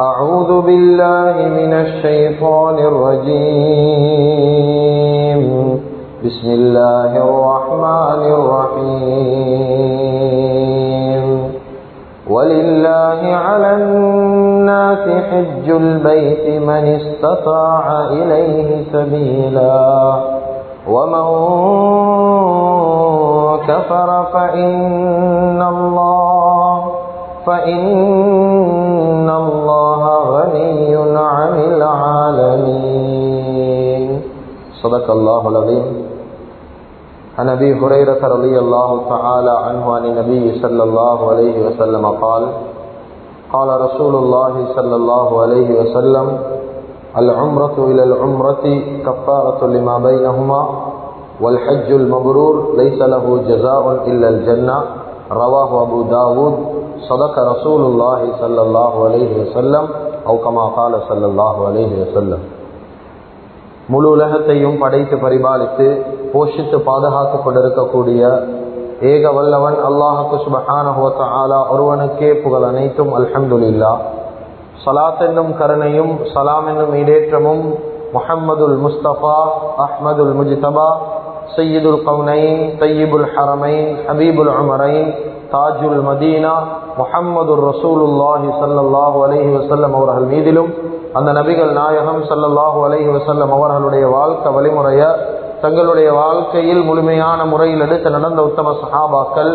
أعوذ بالله من الشيطان الرجيم. بسم الله الرحمن الرحيم. ولله على الناس حج البيت من استطاع إليه سبيلا. ومن كفر فإن الله فإن صدق الله العظيم عن ابي هريره رضي الله تعالى عنه عن النبي صلى الله عليه وسلم قال قال رسول الله صلى الله عليه وسلم العمرة إلى العمرة كفارة لما بينهما، والحج المبرور ليس له جزاء إلا الجنة، رواه أبو داود. صدق رسول الله صلى الله عليه وسلم، أو كما قال صلى الله عليه وسلم. முழு உலகத்தையும் படைத்து பரிபாலித்து போஷித்து பாதுகாத்து கொண்டிருக்கக்கூடிய ஏக வல்லவன் அல்லாஹுக்கு சுபஹானஹுவத்த ஆலா ஒருவனுக்கே புகழ் அனைத்தும் அல்ஹந்துல்லா சலாத் என்னும் கருணையும் சலாம் என்னும் இடேற்றமும் முஹம்மதுல் முஸ்தபா அஹ்மதுல் முஜிதபா சையீதுல் கவுனைன் தையீபுல் ஹரமைன் ஹபீபுல் அமரைன் தாஜுல் மதீனா முஹம்மது ரசூலுல்லாஹி சல்லாஹூ அலஹி வசல்லம் அவர்கள் மீதிலும் அந்த நபிகள் நாயகம் சல்லல்லாஹு அலஹி வசல்லம் அவர்களுடைய வாழ்க்கை வழிமுறைய தங்களுடைய வாழ்க்கையில் முழுமையான முறையில் எடுத்து நடந்த உத்தம சஹாபாக்கள்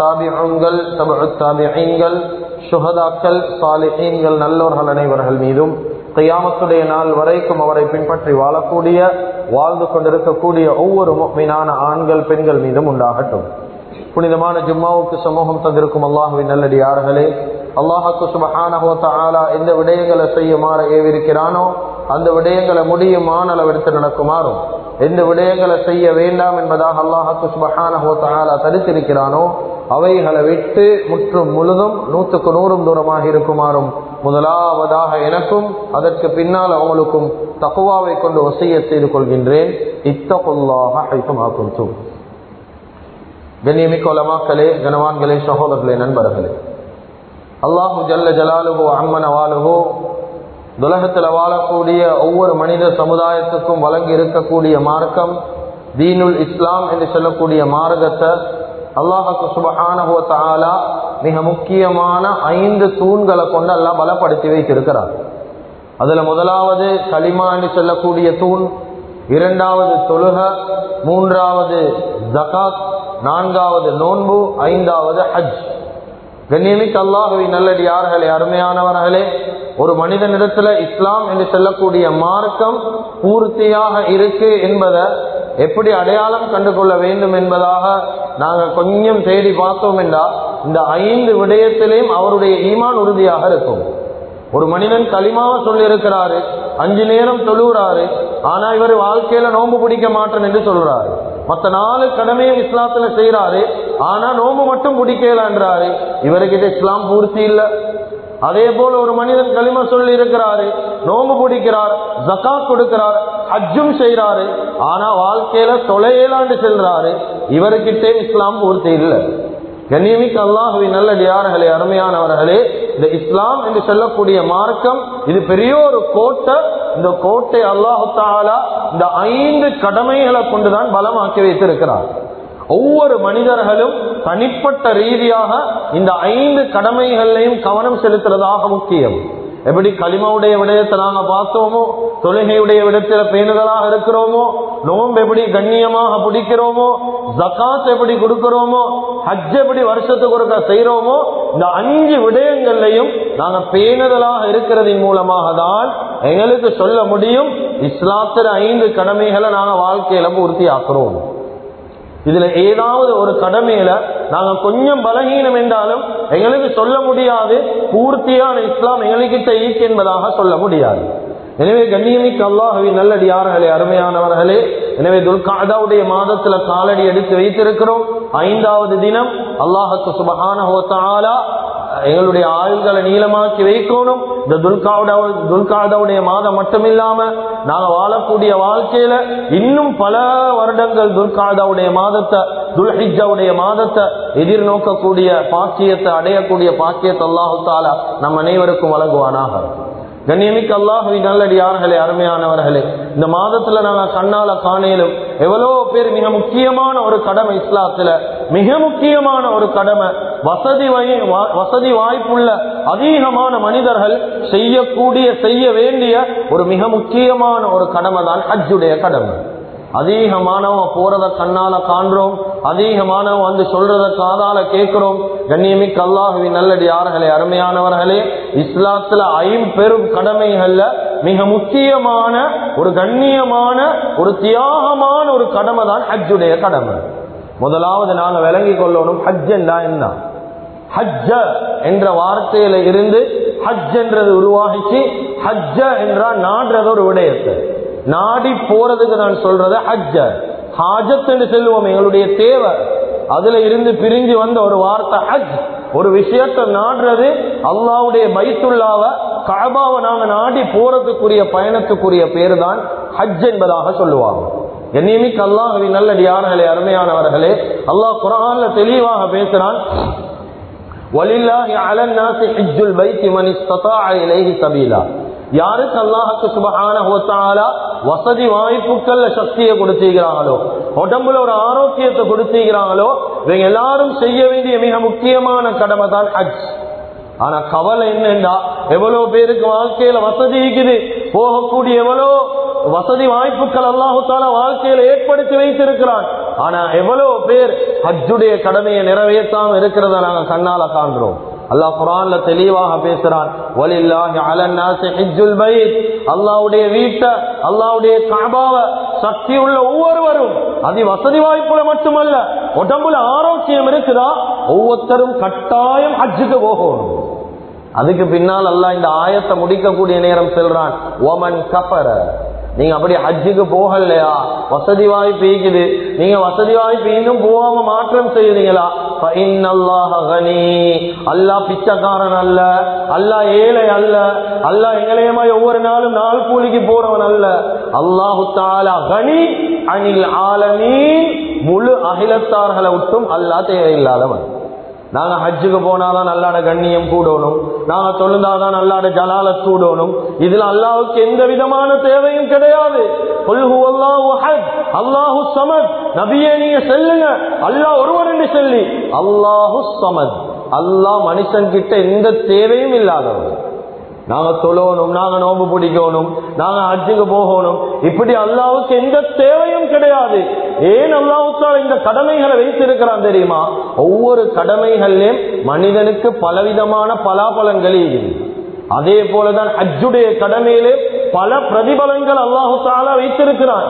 தாபிகள் தாபிகள் சுகதாக்கள் சாலிஹீன்கள் நல்லவர்கள் அனைவர்கள் மீதும் கையாமத்துடைய நாள் வரைக்கும் அவரை பின்பற்றி வாழக்கூடிய வாழ்ந்து கொண்டிருக்கக்கூடிய ஒவ்வொரு மீனான ஆண்கள் பெண்கள் மீதும் உண்டாகட்டும். புனிதமான ஜும்மாவுக்கு சமூகம் தந்திருக்கும் அல்லாஹுவின் நல்லடியார்களே அல்லாஹாக்கு சுபஹானஹோத்தாலா எந்த விடயங்களை செய்யுமாறு ஏவிருக்கிறானோ அந்த விடயங்களை முடியுமான அளவெடுத்து நடக்குமாறும் எந்த விடயங்களை செய்ய வேண்டாம் என்பதாக அல்லாஹாக்கு சுபஹானஹோத்தாலா தடுத்திருக்கிறானோ அவைகளை விட்டு முற்றும் முழுதும் நூற்றுக்கு நூறும் தூரமாக இருக்குமாறும் முதலாவதாக எனக்கும் அதற்கு பின்னால் அவங்களுக்கும் தகுவாவை கொண்டு வசைய செய்து கொள்கின்றேன். இத்தகுல்லாக ஐத்தமாக்கும் தூ கண்ணியமிக்க உலமாக்களே கனவான்களே சகோதரர்களே நண்பர்களே. அல்லாஹு ஜல்ல ஜலாலுகோ அம்மன வாழுகோ துலகத்தில் வாழக்கூடிய ஒவ்வொரு மனித சமுதாயத்துக்கும் வழங்கி இருக்கக்கூடிய மார்க்கம் தீனுல் இஸ்லாம் என்று சொல்லக்கூடிய மார்க்கத்தை அல்லாஹுக்கு சுபஹானஹோ தாலா மிக முக்கியமான ஐந்து தூண்களை கொண்டு எல்லாம் பலப்படுத்தி வைத்திருக்கிறார். அதுல முதலாவது களிமா என்று சொல்லக்கூடிய தூண் இரண்டாவது தொழுக மூன்றாவது ஜகாத் நான்காவது நோன்பு ஐந்தாவது ஹஜ். கண்ணியமிக்க அல்லாஹுவை நல்லடியார்களே அருமையானவர்களே ஒரு மனிதனிடத்துல இஸ்லாம் என்று சொல்லக்கூடிய மார்க்கம் பூர்த்தியாக இருக்கு என்பதை எப்படி அடையாளம் கண்டுகொள்ள வேண்டும் என்பதாக நாங்கள் கொஞ்சம் தேடி பார்த்தோம் என்றால் இந்த ஐந்து விடயத்திலையும் அவருடைய ஈமான் உறுதியாக இருக்கும். ஒரு மனிதன் களிமாவ சொல்லியிருக்கிறாரு அஞ்சு நேரம் சொல்லுகிறாரு ஆனா இவர் வாழ்க்கையில நோன்பு பிடிக்க மாட்டேன் என்று சொல்றாரு. மற்ற நாலு கடமையும் இஸ்லாத்துல செய்யறாரு ஆனா நோம்பு மட்டும் பிடிக்கலான்றாரு. இவருக்கிட்ட இஸ்லாம் பூர்த்தி இல்ல. அதே போல ஒரு மனிதன் களிம சொல்லி இருக்கிறாரு. நோம்பு பிடிக்கிறார் ஜக்கா கொடுக்கிறார் ஹஜ்ஜும் செய்யறாரு ஆனா வாழ்க்கையில தொலையலாண்டு செல்றாரு. இவருக்கிட்டே இஸ்லாம் பூர்த்தி இல்லை. கண்ணியமிக்க அல்லாஹுவின் நல்லடியார்களே அருமையானவர்களே இந்த இஸ்லாம் என்று சொல்லக்கூடிய மார்க்கம் இது பெரிய ஒரு கோட்டை. இந்த கோட்டை அல்லாஹு தாலா இந்த ஐந்து கடமைகளை கொண்டுதான் பலமாக்கி வைத்திருக்கிறார். ஒவ்வொரு மனிதர்களும் தனிப்பட்ட ரீதியாக இந்த ஐந்து கடமைகளையும் கவனம் செலுத்துறதாக முக்கியம். எப்படி களிமாவுடைய விடயத்தை நாங்க பார்த்தோமோ தொழுகையுடைய விடத்துல பேணுதலாக இருக்கிறோமோ நோம்பு எப்படி கண்ணியமாக பிடிக்கிறோமோ ஜக்காத் எப்படி கொடுக்கிறோமோ ஹஜ் எப்படி வருஷத்துக்கு ஒருக்க செய்யறோமோ இந்த அஞ்சு விடயங்கள்லையும் நாங்க பேணுதலாக இருக்கிறதின் மூலமாக தான் எங்களுக்கு சொல்ல முடியும். இஸ்லாத்திர ஐந்து கடமைகளை நாங்க வாழ்க்கையில பூர்த்தி ஆக்குறோம் இதுல ஏதாவது ஒரு கடமையில நாங்க கொஞ்சம் பலகீனம் என்றாலும் எங்களுக்கு சொல்ல முடியாது. பூர்த்தியான இஸ்லாம் எங்களுக்கிட்ட ஈக்கு என்பதாக சொல்ல முடியாது. எனவே கண்ணியமிக்கு அல்லாஹவி நல்லடியார்களே அருமையானவர்களே எனவே துல்காதாவுடைய மாதத்துல காலடி எடுத்து வைத்திருக்கிறோம். ஐந்தாவது தினம் அல்லாஹத்து சுபகான ஹோத்தாலா எங்களுடைய ஆயுள்களை நீளமாக்கி வைக்கணும். இந்த துல்காவுட துல்காதாவுடைய மாதம் மட்டும் இல்லாம நாங்க வாழக்கூடிய வாழ்க்கையில இன்னும் பல வருடங்கள் துல்காதாவுடைய மாதத்தை துல்ஹிஜாவுடைய மாதத்தை எதிர்நோக்கக்கூடிய பாக்கியத்தை அடையக்கூடிய பாக்கியத்தை அல்லாஹு தாலா நம் அனைவருக்கும் வழங்குவானாக. கண்ணியமிக்கு அல்லாஹவி நல்லடியார்களே அருமையானவர்களே. இந்த மாதத்துல நாங்க கண்ணால காணேலும் எவ்வளவு பேர் மிக முக்கியமான ஒரு கடமை இஸ்லாத்துல. மிக முக்கியமான ஒரு கடமை. வசதி வசதி வாய்ப்புள்ள அதிகமான மனிதர்கள் செய்யக்கூடிய செய்ய வேண்டிய ஒரு மிக முக்கியமான ஒரு கடமை தான் ஹஜ்ஜுடைய கடமை. அதிகமானவன் போறத கண்ணால காண்றோம். அதிகமானவன் வந்து சொல்றத காதால கேட்கிறோம். கண்ணியமிக்க அல்லாஹுவின் நல்லடியார்களே அருமையானவர்களே இஸ்லாத்துல ஐம்பெரும் கடமைகள்ல மிக முக்கியமான ஒரு கண்ணியமான ஒரு தியாகமான ஒரு கடமை தான் ஹஜ்ஜுடைய கடமை. முதலாவது நாங்க விளங்கி கொள்ளணும் ஹஜ் என்றா என்ன? ஹஜ்ஜ என்ற வார்த்தையில இருந்து ஹஜ் என்றது உருவாகிச்சு. ஹஜ்ஜ என்றால் நாடுறது ஒரு விடயத்தை. நாடி போறதுக்கு நான் சொல்றது ஹஜ்ஜ. ஹாஜத் என்று செல்வோம் எங்களுடைய தேவை. அதுல இருந்து பிரிஞ்சு வந்த ஒரு வார்த்தை ஹஜ். ஒரு விஷயத்தை நாடுறது அல்லாவுடைய பைத்துள்ளாவ கபாவை நாங்க நாடி போறதுக்குரிய பயணத்துக்குரிய பேரு தான் ஹஜ் என்பதாக சொல்லுவாங்க. என்னையுமிக்கு அல்லாஹவி நல்லடியார்களே அருமையானவர்களே அல்லாஹ் குரான்ல தெளிவாக பேசுறான். வலில்லாஹி அலன் நாசி பைத்தி மன் இஸ்ததாஅ இலைஹி சபீலா. யாருக்கு அல்லாஹுக்கு சுபகான ஹோத்தாலா வசதி வாய்ப்புகள்ல சக்தியை கொடுத்தீங்கிறாங்களோ உடம்புல ஒரு ஆரோக்கியத்தை கொடுத்தீங்கிறாங்களோ இவங்க எல்லாரும் செய்ய வேண்டிய மிக முக்கியமான கடமை தான் ஹஜ். ஆனா கவலை என்னண்டா எவ்வளவு பேருக்கு வாழ்க்கையில வசதி இருக்குது. போகக்கூடிய எவ்வளோ வசதி வாய்ப்புகள் அல்லாஹால வாழ்க்கையில ஏற்படுத்தி வைத்திருக்கிறான். ஆனா எவ்வளவு பேர் ஹஜ்ஜுடைய கடமையை நிறைவேற்றாம இருக்கிறத நாங்க கண்ணால காண்கிறோம். அல்லாஹ் குரான்ல தெளிவாக பேசுறான். அல்லாவுடைய வீட்டை அல்லாவுடைய காபாவை சக்தி உள்ள ஒவ்வொருவரும் அதி வசதி வாய்ப்புல மட்டுமல்ல உடம்புல ஆரோக்கியம் இருக்குதா? ஒவ்வொருத்தரும் கட்டாயம் அஜுக்கு போகணும். அதுக்கு பின்னால் அல்லாஹ் இந்த ஆயத்தை முடிக்கக்கூடிய நேரம் செல்றான். ஓமன் கபர நீங்க அப்படி ஹஜ்ஜுக்கு போகலையா? வசதி வாய்ப்பு இருக்குது. நீங்க வசதி வாய்ப்பு இன்னும் போகாம மாற்றம் செய்யறீங்களா? அல்லா பிச்சைக்காரன் அல்ல. அல்லா ஏழை அல்ல. அல்லா எங்களையமா ஒவ்வொரு நாளும் நாள் கூலிக்கு போறவன் அல்ல. அல்லாஹு தாலா கனி அனில் ஆலமீன். முழு அகிலத்தார்களை விட்டும் அல்லா தேவையில்லாதவன். நாங்க ஹஜ்ஜுக்கு போனாதான் நல்லாட கண்ணியம் கூடணும். நாங்க தொழுந்தாதான் நல்லாட ஜலால கூடணும். இதுல அல்லாவுக்கு எந்த விதமான தேவையும் கிடையாது. அல்லாஹு சமத். நபியே நீங்க செல்லுங்க. அல்லாஹ் ஒருவர் என்று சொல்லி அல்லாஹு சமத். அல்லாஹ் மனுஷன் கிட்ட எந்த தேவையும் இல்லாதவர். நாங்க தொழணும் நாங்க நோம்பு பிடிக்கணும் நாங்க ஹஜ்ஜுக்கு போகணும். இப்படி அல்லாவுக்கு எந்த தேவையும் கிடையாது. ஏன் அல்லாவுக்கால் இந்த கடமைகளை வைத்திருக்கிறான் தெரியுமா? ஒவ்வொரு கடமைகள்லயும் மனிதனுக்கு பலவிதமான பலாபலங்களே அதே போலதான் அஜுடைய கடமையிலே பல பிரதிபலங்கள் அல்லாஹு தாலா வைத்திருக்கிறான்.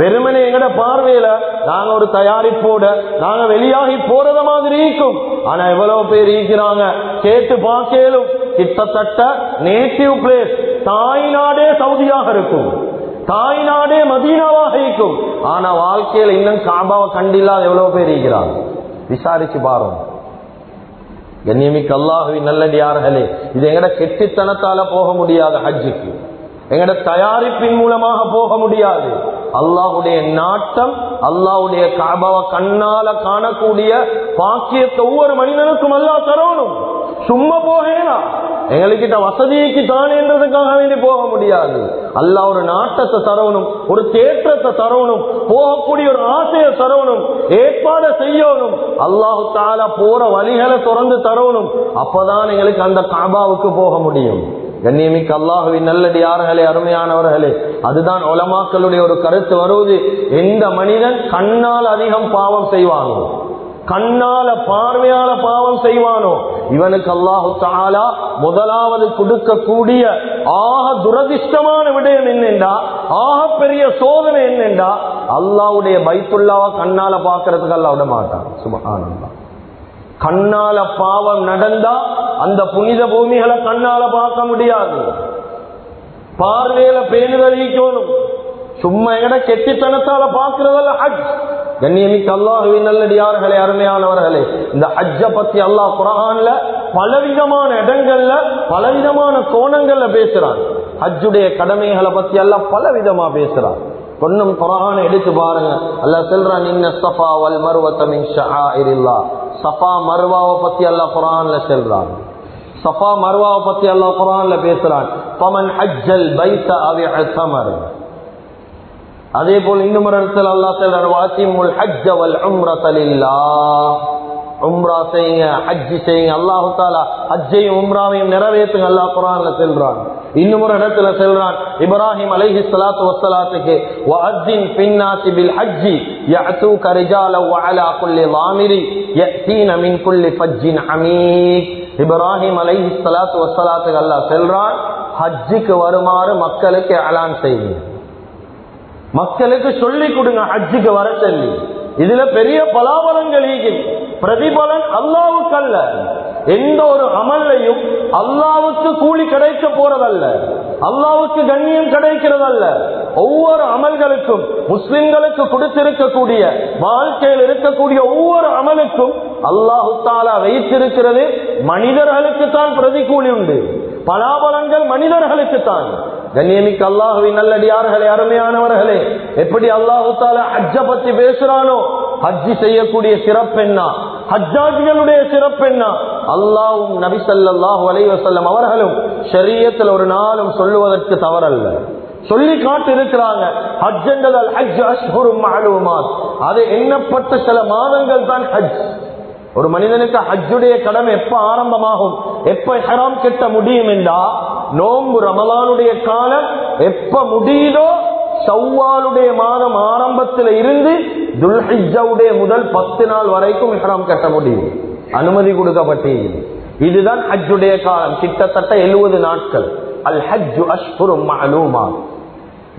வெறுமனே எங்கட பார்வையில நாங்க ஒரு தயாரிப்போட நாங்க வெளியாகி போறத மாதிரி இருக்கும். ஆனா எவ்வளவு பேர் இருக்கிறாங்க கேட்டு பார்க்கலும். கிட்டத்தட்ட நேட்டிவ் பிளேஸ் தாய்நாடே சவுதியாக இருக்கும். தாய்நாடே மதீனாவாக இருக்கும். ஆனா வாழ்க்கையில இன்னும் காபாவை கண்டில்லாத எவ்வளவு பேர் இருக்கிறாங்க? விசாரிச்சு பாருங்க. கண்ணியமிக்கு அல்லாஹுவி நல்லடியார்களே இது எங்கட கெட்டித்தனத்தால போக முடியாது ஹஜ்ஜுக்கு. எங்கட தயாரிப்பின் மூலமாக போக முடியாது. அல்லாஹுடைய நாட்டம் அல்லாஹுடைய காபாவை கண்ணால காணக்கூடிய பாக்கியத்தை ஒவ்வொரு மனிதனுக்கும் அல்லா தரணும். சும்மா போகேனா? எங்களுக்கிட்ட வசதிக்கு தானேன்றதுக்காக வேண்டி போக முடியாது. அல்ல ஒரு நாட்டத்தை தரவணும் ஒரு தேற்றத்தை தரவணும் போகக்கூடிய ஒரு ஆசையை தரவணும் ஏற்பாடு செய்யணும். அல்லாஹு தாலா போற வழிகளை திறந்து தரவணும் அப்பதான் எங்களுக்கு அந்த காபாவுக்கு போக முடியும். கண்ணியமிக்க அல்லாஹுவின் நல்லடியார்களே அருமையானவர்களே அதுதான் உலமாக்களுடைய ஒரு கருத்து வருவது. எந்த மனிதன் கண்ணால் அதிகம் பாவம் செய்வானோ கண்ணால பார்வையால பாவம் செய்வானோ இவனுக்கு அல்லாஹு தாலா முதலாவது கொடுக்கக்கூடிய ஆக துரதிஷ்டமான விடயம் என்னென்றா ஆக பெரிய சோதனை என்னென்றா அல்லாவுடைய பைத்துள்ளாவா கண்ணால பாக்குறதுக்கு அல்லா விட மாட்டான். சுபகானந்தா கண்ணால பாவம் நடந்தா அந்த புனித பூமிகளை கண்ணால பார்க்க முடியாது. பார்வையில பேணுதல் ஈக்கணும் சும்மா எங்கட கெட்டித்தனத்தால பாக்குறதல்ல ஹஜ். கண்ணியமிக்க அல்லாஹுவின் நல்லடியார்களே அருமையானவர்களே இந்த ஹஜ்ஜ பத்தி அல்லாஹ் குரான்ல பலவிதமான இடங்கள்ல பலவிதமான கோணங்கள்ல பேசுறான். ஹஜ்ஜுடைய கடமைகளை பத்தி எல்லாம் பலவிதமா பேசுறான். கொஞ்சம் குரான எடுத்து பாருங்க. அல்ல சொல்றான் இன்ன சஃபா வல் மருவத்தமின் சஃபா மர்வாவை பத்தி அல்லாஹ் குரான்ல செல்றான். சஃபா மர்வாவை பத்தி அல்லாஹ் குரான்ல பேசுறான். பமன் ஹஜ்ஜல் பைத்த அவி அசமர் அதே போல் இன்னும் ஒரு இடத்துல அல்லா சொல்றார் வாசிமுல் ஹஜ் அவல் உம்ரத்தலில்லா உம்ரா செய்யுங்க ஹஜ்ஜி செய்யுங்க அல்லாஹு தாலா ஹஜ்ஜையும் உம்ராவையும் நிறைவேற்றுங்க அல்லாஹ் குரான்ல செல்றான் இன்னும் ஒரு இடத்துல செல்றான் இப்ராஹிம் அலைஹி சலாத்து வசலாத்துக்கு வஅத்தின் பின்னாசி பில் ஹஜ்ஜி யஅது கரிஜால வஅலா குல்லி வாமிரி யஅதீன மின் குல்லி ஃபஜ்ஜின் அமீக் இப்ராஹிம் அலைஹி சலாத்து வசலாத்துக்கு அல்லாஹ் செல்றான் ஹஜ்ஜுக்கு வருமாறு மக்களுக்கு அலான் செய்யுங்க மக்களுக்கு சொல்லிக் கொடுங்க ஹஜ்ஜுக்கு வர சொல்லி. இதுல பெரிய பலாபலங்கள் பிரதிபலன் அல்லாவுக்கு அல்ல எந்த ஒரு அமல்லையும் அல்லாவுக்கு கூலி கிடைக்க போறதல்ல. அல்லாவுக்கு கண்ணியம் கிடைக்கிறதல்ல. ஒவ்வொரு அமல்களுக்கும் முஸ்லிம்களுக்கு கொடுத்திருக்கக்கூடிய வாழ்க்கையில் இருக்கக்கூடிய ஒவ்வொரு அமலுக்கும் அல்லாஹு தாலா வைத்திருக்கிறது. மனிதர்களுக்கு தான் பிரதிகூலி உண்டு. பலாபலங்கள் மனிதர்களுக்கு தான் கண்ணியமிக்கு அல்லாஹுவின் நல்லடியார்களே அருமையானவர்களே எப்படி அல்லாஹு ஹஜ்ஜ பத்தி பேசுறானோ ஹஜ்ஜி செய்யக்கூடிய சிறப்பு என்ன? ஹஜ்ஜாஜிகளுடைய சிறப்பு என்ன? அல்லாவும் நபி சல்லாஹு அலைவசல்லம் அவர்களும் ஷரியத்தில் ஒரு நாளும் சொல்லுவதற்கு தவறல்ல. சொல்லி காட்டு இருக்கிறாங்க ஹஜ் என்றதால் ஹஜ் அஷ்ஹுரும் மாலுமாத் அது எண்ணப்பட்ட சில மாதங்கள் தான் ஹஜ். ஒரு மனிதனுக்கு ஹஜ்ஜுடைய கடமை எப்ப ஆரம்பமாகும்? எப்ப ஹராம் கெட்ட முடியும் என்றா நோம்பு ரமலானுடைய காலம் எப்ப முடியுதோ சவ்வாலுடைய மாதம் ஆரம்பத்தில் இருந்து துல்ஹிஜாவுடைய முதல் பத்து நாள் வரைக்கும் இஹ்ராம் கட்ட முடியும். அனுமதி கொடுக்கப்பட்டேன். இதுதான் ஹஜ்ஜுடைய காலம். கிட்டத்தட்ட எழுபது நாட்கள். அல் ஹஜ் அஷ்புரும் அனுமான்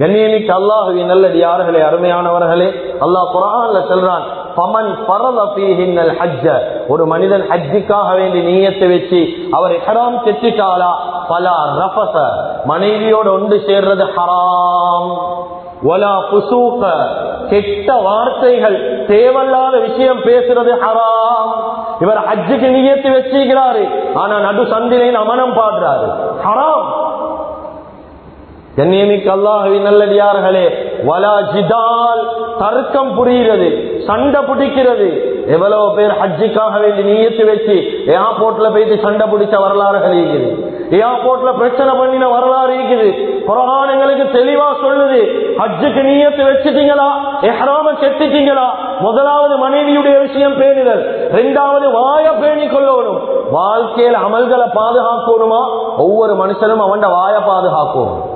கண்ணியமிக்கு அல்லாஹுவின் நல்லடியார்களே அருமையானவர்களே அல்லாஹ் குரான்ல சொல்றான் பமன் பரத பீஹின்னல் ஹஜ்ஜ. ஒரு மனிதன் ஹஜ்ஜிக்காக வேண்டி நீயத்தை வச்சு அவர் ஹராம் செட்டிட்டாலா பல ரபச மனைவியோடு ஒன்று சேர்றது ஹராம். ஒலா புசூக்க கெட்ட வார்த்தைகள் தேவையில்லாத விஷயம் பேசுறது ஹராம். இவர் ஹஜ்ஜுக்கு நீயத்து வச்சுக்கிறாரு ஆனா நடு சந்திலை அமனம் பாடுறாரு. ஹராம். கண்ணியமிக்க அல்லாஹுவின் நல்லடியார்களே வலா ஜிதால் தர்க்கம் புரிகிறது சண்டை பிடிக்கிறது. எவ்வளவு பேர் ஹஜ்ஜிக்காக வேண்டி நீயத்து வச்சு ஏர்போர்ட்ல போயிட்டு சண்டை பிடிச்ச வரலாறுகள் இருக்குது. ஏர்போர்ட்ல பிரச்சனை பண்ணின வரலாறு இருக்குது. புறகானங்களுக்கு தெளிவா சொல்லுது. ஹஜ்ஜுக்கு நீயத்து வச்சுட்டீங்களா? எஹ்ராம செத்துட்டீங்களா முதலாவது மனைவியுடைய விஷயம் பேணுதல். இரண்டாவது வாய பேணி கொள்ளணும். வாழ்க்கையில் அமல்களை பாதுகாக்கணுமா? ஒவ்வொரு மனுஷனும் அவன் வாய பாதுகாக்கணும்.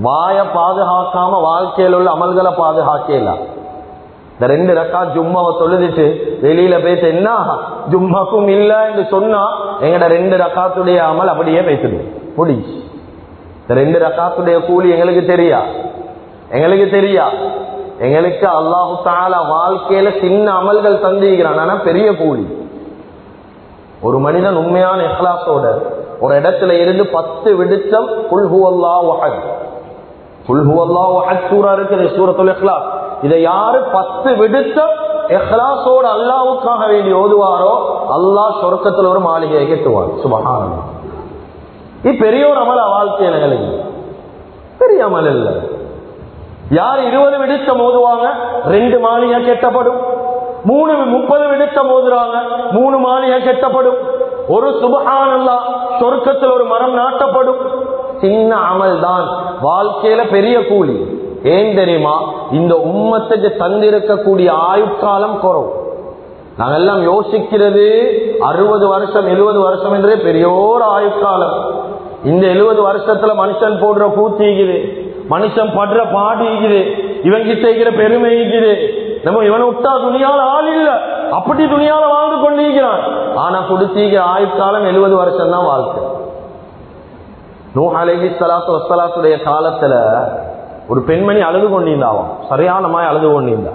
வாயை பாதுகாக்காம வாழ்க்கையில் உள்ள அமல்களை பாதுகாக்கலாம் இந்த ரெண்டு ரக்கா ஜும்மாவை தொழுதுட்டு வெளியில பேச என்ன? ஜும்மாக்கும் இல்ல என்று சொன்னா எங்கட ரெண்டு ரக்காத்துடைய அமல் அப்படியே பேசிடும் முடி. இந்த ரெண்டு ரக்காத்துடைய கூலி எங்களுக்கு தெரியா? எங்களுக்கு தெரியா? எங்களுக்கு அல்லாஹு தாலா வாழ்க்கையில சின்ன அமல்கள் தந்திருக்கிறான். ஆனா பெரிய கூலி. ஒரு மனிதன் உண்மையான இஹ்லாசோட ஒரு இடத்துல இருந்து பத்து விடுத்தம் புல்ஹு அல்லா வகை புல்ஹு அல்லா வஹத் சூரா இருக்குது சூரத்துல் இஹ்லாஸ். இதை யாரு பத்து விடுத்தம் இஹ்லாசோட அல்லாவுக்காக வேண்டி ஓதுவாரோ அல்லாஹ் சொர்க்கத்துல ஒரு மாளிகையை கெட்டுவார் சுபகான இது பெரிய ஒரு அமல வாழ்க்கையில எங்களுக்கு பெரிய அமல் இல்லை. யார் இருபது விடுத்தம் ஓதுவாங்க ரெண்டு மாளிகை கெட்டப்படும். மூணு முப்பது விடுத்தம் ஓதுறாங்க மூணு மாளிகை கெட்டப்படும். ஒரு சுபகானல்லா சொர்க்கத்தில் ஒரு மரம் நாட்டப்படும். சின்ன அமல் தான் வாழ்க்கையில பெரிய கூலி. ஏன் தெரியுமா? இந்த உம்மத்துக்கு தந்திருக்கக்கூடிய ஆயுட்காலம் குறவு. நாங்கெல்லாம் யோசிக்கிறது அறுபது வருஷம் எழுபது வருஷம் என்றே பெரியோர் ஆயுட்காலம். இந்த எழுபது வருஷத்துல மனுஷன் போடுற கூத்து மனுஷன் படுற பாடிக்குது இவன் கிட்ட இருக்கிற பெருமை இருக்குது நம்ம இவனை விட்டா துணியால ஆள் இல்ல. அப்படி துணியால வாழ்ந்து கொண்டிருக்கிறான். ஆனா கொடுத்தீங்க ஆயுட்காலம் எழுபது வருஷம் தான் வாழ்க்கை. நூ அலைஹி சலாத்து வசலாத்துடைய காலத்துல ஒரு பெண்மணி அழுது கொண்டிருந்தாவும். சரியான மாதிரி அழுது கொண்டிருந்தா.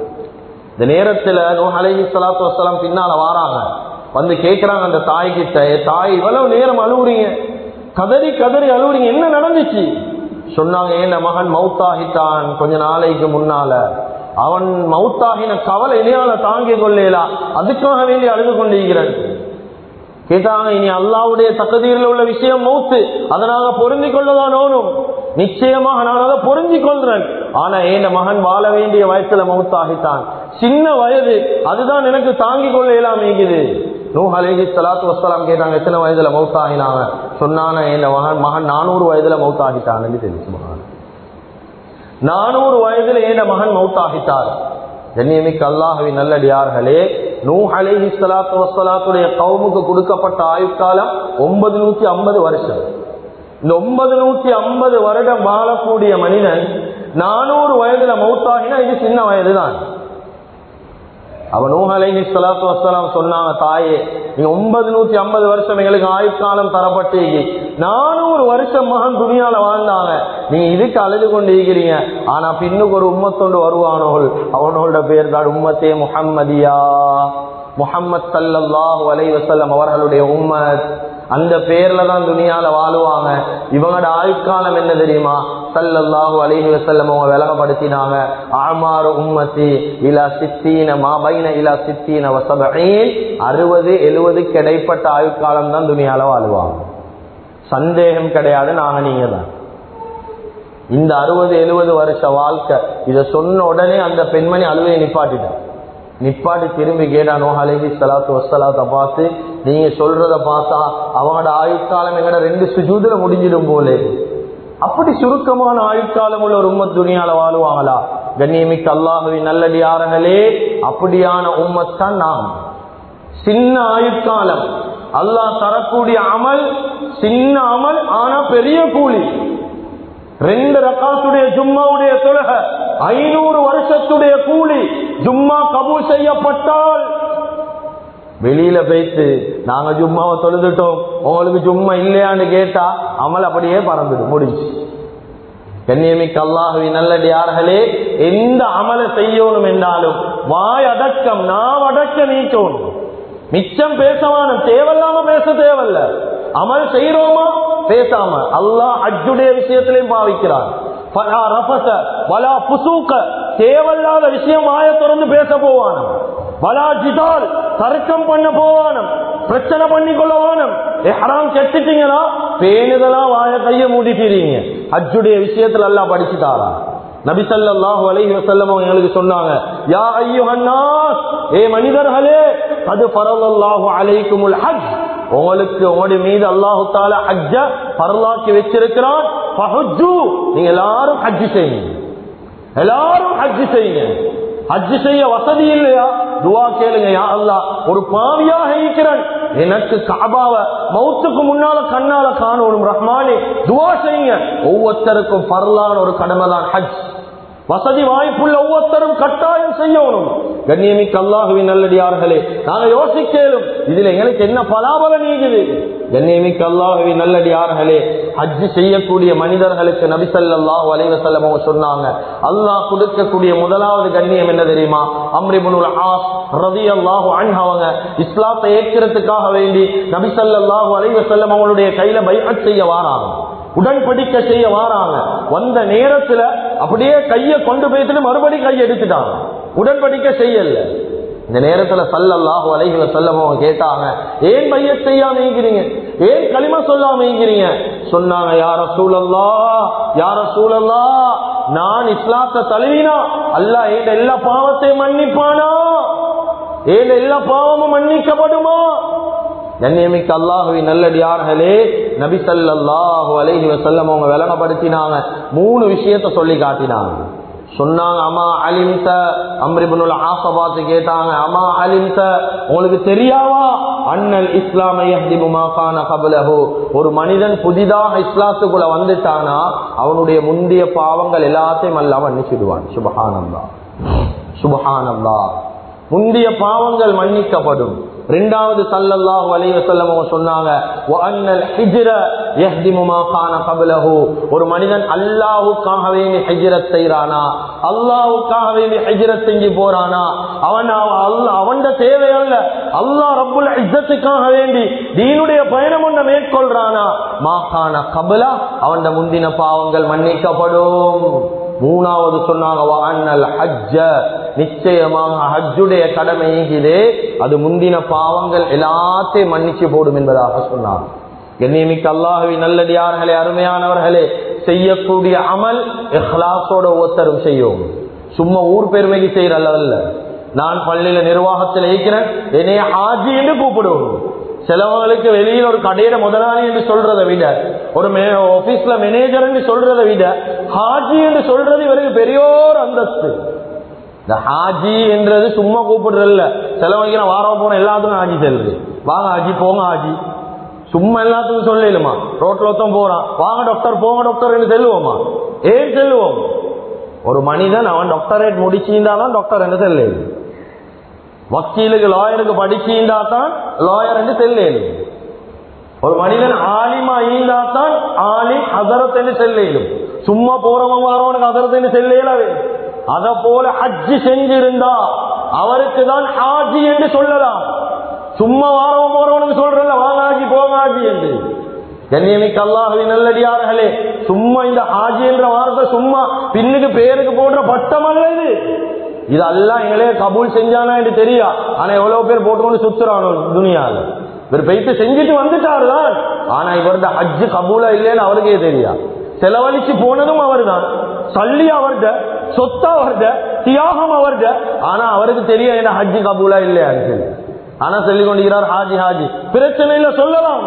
இந்த நேரத்துல நூ அலைஹி சலாத்து வசலாம் பின்னால வாராங்க. வந்து கேட்கிறாங்க அந்த தாய் கிட்ட தாய் இவ்வளவு நேரம் அழுவுறீங்க. கதறி கதறி அழுவுறீங்க. என்ன நடந்துச்சு? சொன்னாங்க ஏன் மகன் மவுத்தாகித்தான் கொஞ்ச நாளைக்கு முன்னால. அவன் மவுத்தாகின கவலை இணையால தாங்கிக் கொள்ளலாம் அதுக்காக வேண்டி அழுது கொண்டிருக்கிறேன். கேட்டாங்க இனி அல்லாவுடைய தகுதியில் உள்ள விஷயம் மௌத்து. அதனால பொருந்திக் கொள்ளதான் ஓனும் நிச்சயமாக நான் அதை பொருந்திக் கொள்றேன் ஆனா என் மகன் வாழ வேண்டிய வயசுல மௌத்தாகிட்டான்? சின்ன வயது. அதுதான் எனக்கு தாங்கிக் கொள்ள இயலாமீங்குது நூ அலேஹி சலாத்து வசலாம் கேட்டாங்க எத்தனை வயதுல மௌத்தாகினாங்க சொன்னான என் மகன் மகன் நானூறு வயதுல மௌத்தாகிட்டான்னு தெரிஞ்சு மகன் நானூறு வயதுல என் மகன் மௌத்தாகிட்டார்? கண்ணியமிக்க அல்லாஹுவின் நல்லடியார்களே நூ அலேஹி சலாத்து வசலாத்துடைய கவுமுக்கு கொடுக்கப்பட்ட ஆயுட்காலம் ஒன்பது நூத்தி ஐம்பது வருஷம். இந்த ஒன்பது நூத்தி ஐம்பது வருடம் வாழக்கூடிய மனிதன் நானூறு வயதுல மௌத்தாகினா இது சின்ன வயதுதான். அவன் நூஹலைனி சலாத்து வசலாம் சொன்னாங்க தாயே நீங்க ஒன்பது நூத்தி ஐம்பது வருஷம் எங்களுக்கு ஆயுட்காலம் தரப்பட்டீங்க. நானூறு வருஷம் மகன் துணியால வாழ்ந்தாங்க. நீங்க இதுக்கு அழுது கொண்டு இருக்கிறீங்க ஆனா பின்னுக்கு ஒரு உம்மத்தொண்டு வருவானோள் அவனோட பேர் தான் உம்மத்தே முஹம்மதியா. முஹம்மத் சல்லல்லாஹு அலை வசல்லம் அவர்களுடைய உம்மத் அந்த பேர்ல தான் துணியால வாழுவாங்க. இவங்களோட ஆயுட்காலம் என்ன தெரியுமா? சல்லல்லாஹு அலைஹி வசல்லம் அவங்க விளங்கப்படுத்தினாங்க ஆமாறு உம்மத்தி இலா சித்தீன மாபைன இலா சித்தீன வசபீன் அறுபது எழுபது கிடைப்பட்ட ஆயுட்காலம் தான் துணியால வாழ்வாங்க. சந்தேகம் கிடையாது நாங்க நீங்க தான். இந்த அறுபது எழுபது வருஷ வாழ்க்கை இதை சொன்ன உடனே அந்த பெண்மணி அழுவையை நிப்பாட்டிட்டான். நிப்பாட்டி திரும்பி கேட்டானோ அலைஹி சலாத்து வசலாத்தை பார்த்து நீங்க சொல்றத பார்த்தா அவனோட ஆயுட்காலம் எங்கட ரெண்டு சுஜூதில் முடிஞ்சிடும் போலே. அப்படி சுருக்கமான ஆயுட்காலம் உள்ள ஒரு உம்மத் துணியால வாழுவாங்களா? கண்ணியமிக்க அல்லாஹுவின் நல்லடியாரங்களே அப்படியான உம்மத்தான் நாம். சின்ன ஆயுட்காலம். அல்லாஹ் தரக்கூடிய அமல் சின்ன அமல் ஆனா பெரிய கூலி. ரெண்டு ரக்காத்துடைய ஜும்மாவுடைய தொழுக ஐநூறு வருஷத்துடைய கூலி. ஜும்மா கபூல் செய்யப்பட்டால் வெளியில போயிட்டு நாங்க சும்மாவ தொழுதுட்டோம். உங்களுக்கு சும்மா இல்லையான்னு கேட்டா அமல் அப்படியே பறந்துடும் முடிஞ்சு. கண்ணியமிக்க நல்லடி நல்லடியார்களே எந்த அமலை செய்யணும் என்றாலும் வாய் அடக்கம் நாம் அடக்க நீக்கணும். மிச்சம் பேசவான தேவையில்லாம பேச தேவையில்ல. அமல் செய்யறோமா? பேசாம. அல்லாஹ் அஜுடைய விஷயத்திலையும் பாவிக்கிறான். வலா புசூக்க தேவையில்லாத விஷயம் வாய திறந்து பேச போவான. வலா ஜிதால் தர்க்கம் பண்ண போவானம் பிரச்சனை பண்ணி கொள்ளவானம் ஹராம் கெட்டுட்டீங்களா? பேணுதலா வாய கைய மூடிட்டீங்க அஜுடைய விஷயத்துல எல்லாம் படிச்சுட்டாரா? நபி ஸல்லல்லாஹு அலைஹி வஸல்லம் எங்களுக்கு சொன்னாங்க யா ஐயோ அய்யுஹன்னாஸ் ஏ மனிதர்களே அது ஃபரலல்லாஹு அலைக்குமுல் ஹஜ். உங்களுக்கு உங்களுடைய மீது அல்லாஹு தாலா ஹஜ்ஜ பரலாக்கி வச்சிருக்கிறான். ஃபஹஜ்ஜு நீங்க எல்லாரும் ஹஜ் செய்யுங்க. எல்லாரும் ஹஜ் செய்யுங்க. ஹஜ் செய்ய வசதி இல்லையா? துவா கேளுங்க யா அல்லா ஒரு பாவியாக இருக்கிறேன். எனக்கு காபாவ மௌத்துக்கு முன்னால கண்ணால காணணும் ரஹ்மானே. துவா செய்யுங்க. ஒவ்வொருத்தருக்கும் பரலான ஒரு கடமை தான் ஹஜ். வசதி வாய்ப்புள்ள ஒவ்வொருத்தரும் கட்டாயம் செய்யணும். கண்ணியமிக்க அல்லாஹுவின் நல்லடியார்களே நாங்க யோசிக்கலும் இதுல எங்களுக்கு என்ன பலாபலம் நீங்குது? கண்ணியமிக்க அல்லாஹுவின் நல்லடியார்களே ஹஜ் செய்யக்கூடிய மனிதர்களுக்கு நபிசல்லாஹு அலைவசல்லம் அவங்க சொன்னாங்க அல்லாஹ் கொடுக்கக்கூடிய முதலாவது கண்ணியம் என்ன தெரியுமா? அம்ரிபுனுல் ஆஸ் ரவி அல்லாஹு அவங்க இஸ்லாத்தை ஏற்கிறதுக்காக வேண்டி நபிசல்லாஹு அலைவசல்லம் அவங்களுடைய கையில பைஅத் செய்ய வாராங்க. உடன்படிக்க செய்ய வாராங்க. வந்த நேரத்துல அப்படியே கைய கொண்டு போயிட்டு மறுபடி கையை எடுத்துட்டாங்க. உடன்படிக்க செய்யல. இந்த நேரத்துல சல்லல்லாஹு அலைஹி வஸல்லம் கேட்டாங்க ஏன் பைய செய்யாம ஈங்கிறீங்க ஏன் களிம சொல்லாம இருக்கிறீங்க? சொன்னாங்க யார சூழல்லா யார சூழல்லா நான் இஸ்லாத்தை தழுவினா அல்ல ஏன் எல்லா பாவத்தையும் மன்னிப்பானா? ஏன் எல்லா பாவமும் மன்னிக்கப்படுமா? கண்ணியமிக்க அல்லாஹுவி நல்லடியார்களே நபி சல்லாஹு அலைஹி வசல்லம் அவங்க விளங்கப்படுத்தினாங்க மூணு விஷயத்த சொல்லி காட்டினாங்க. சொன்னாங்க அம்மா அலிம்த? அம்ரிபுனுல் பார்த்து கேட்டாங்க அம்மா அலிம்த உங்களுக்கு தெரியாவா அண்ணல் இஸ்லாமையோ ஒரு மனிதன் புதிதாக இஸ்லாத்துக்குள்ள வந்துட்டானா அவனுடைய முந்தைய பாவங்கள் எல்லாத்தையும் அல்ல மன்னிச்சிடுவான். சுபஹானந்தா சுபஹானந்தா முந்தைய பாவங்கள் மன்னிக்கப்படும். ரெண்டாவது சல்லல்லாஹு அலைஹி வஸல்லம் அவங்க சொன்னாங்க வஅன்னல் ஹிஜ்ர யஹ்திமு மா கான கப்லஹு. ஒரு மனிதன் அல்லாஹ்வுக்காகவே வேண்டி ஹிஜ்ரத் செய்றானா? அல்லாஹ்வுக்காகவே வேண்டி ஹிஜ்ரத் செஞ்சு போறானா? அவன் அல்லாஹ் அவன்ட தேவை அல்ல. அல்லாஹ் ரப்புல் இஸ்ஸத்துக்காக வேண்டி தீனுடைய பயணம் ஒன்றை மேற்கொள்றானா? மா கான கப்லா அவன்ட முந்தின பாவங்கள் மன்னிக்கப்படும். மூணாவது சொன்னாங்க நிச்சயமாக ஹஜ்ஜுடைய கடமை அது முந்தின பாவங்கள் எல்லாத்தையும் மன்னிச்சு போடும் என்பதாக சொன்னார் கண்ணியமிக்க அல்லாஹவி நல்லடியார்களே அருமையானவர்களே செய்யக்கூடிய அமல் இஹ்லாசோட ஒத்தரும் செய்யும். சும்மா ஊர் பெருமைக்கு செய்யற அல்ல. நான் பள்ளியில நிர்வாகத்தில் இருக்கிறேன் என்னைய ஆஜி என்று கூப்பிடுவோம் சிலவங்களுக்கு வெளியில் ஒரு கடையில முதலாளி என்று சொல்றதை விட ஒரு ஆபீஸ்ல மேனேஜர் என்று சொல்றதை விட ஹாஜி என்று சொல்றது இவருக்கு பெரியோர் அந்தஸ்து. இந்த ஹாஜி என்றது சும்மா கூப்பிடுறதில்ல. செலவழிக்கிற வாரம் போன எல்லாத்துக்கும் ஹாஜி செல்லுது வாங்க ஹாஜி போங்க ஹாஜி. சும்மா எல்லாத்துக்கும் சொல்லலுமா ரோட்ல ஒத்தம் போறான். வாங்க டாக்டர் போங்க டாக்டர் என்று செல்லுவோமா? ஏன் செல்லுவோம்? ஒரு மனிதன் அவன் டாக்டரேட் முடிச்சிருந்தாலும் டாக்டர் என்று செல்லுது. வக்கீலுக்கு லாயருக்கு படிச்சிருந்தா தான் லாயர் என்று செல்லேலும். ஒரு மனிதன் ஆலிமா ஈந்தா தான் ஆலிம் ஹசரத் என்று செல்லேலும். சும்மா போறவன் வரவனுக்கு ஹசரத் என்று செல்லேலவே. அத போல ஹஜ்ஜி செஞ்சிருந்தா அவருக்கு தான் ஹாஜி என்று சொல்லலாம். சும்மா வாரவன் போறவனுக்கு சொல்றல வாங்காஜி ஆஜி என்று. கண்ணியமிக்க அல்லாஹவி நல்லடியார்களே சும்மா இந்த ஹாஜி என்ற வார்த்தை சும்மா பின்னுக்கு பேருக்கு போடுற பட்டம் அல்ல இது. இதெல்லாம் எங்களே கபூல் செஞ்சானா என்று தெரியா? ஆனா எவ்வளவு பேர் போட்டுக்கொண்டு சுத்துறானோ துணியால இவர் போயிட்டு செஞ்சுட்டு வந்துட்டாரு தான். ஆனா இவரது ஹஜ்ஜு கபூலா இல்லைன்னு அவருக்கே தெரியா. செலவழிச்சு போனதும் அவர் தான் சல்லி அவர்த சொத்தா அவர்த தியாகம் அவர்த. ஆனா அவருக்கு தெரியும் என்ன ஹஜ்ஜு கபூலா இல்லையான்னு சொல்லி. ஆனா சொல்லிக் கொண்டிருக்கிறார் ஹாஜி ஹாஜி. பிரச்சனையில சொல்லலாம்.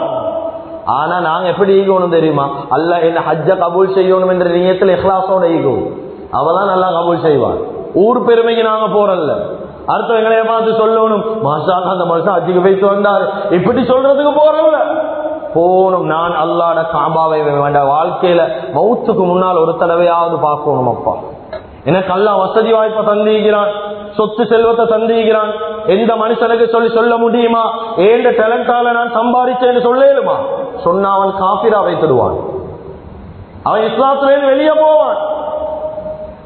ஆனா நாங்க எப்படி ஈகணும் தெரியுமா? அல்ல என்ன ஹஜ்ஜ கபூல் செய்யணும் என்ற நியத்துல இஹ்லாசோட ஈகோ. அவதான் நல்லா கபூல் செய்வான். ஊர் பெருமைக்கு நாங்க போறல்ல. அடுத்த எங்களைய பார்த்து சொல்லணும். மாசாக அந்த மனுஷன் அஜிக்கு போயிட்டு வந்தாரு இப்படி சொல்றதுக்கு போறல்ல. போகணும். நான் அல்லாட காபாவை வேண்டாம். வாழ்க்கையில மவுத்துக்கு முன்னால் ஒரு தடவையாவது பார்க்கணும் அப்பா. எனக்கு அல்லா வசதி வாய்ப்பை தந்திக்கிறான் சொத்து செல்வத்தை தந்திக்கிறான் எந்த மனுஷனுக்கு சொல்லி சொல்ல முடியுமா? ஏந்த டேலண்டால நான் சம்பாதிச்சேன்னு சொல்லேலுமா? சொன்னா அவன் காப்பிரா வைத்துடுவான். அவன் இஸ்லாத்திலேருந்து வெளியே போவான்.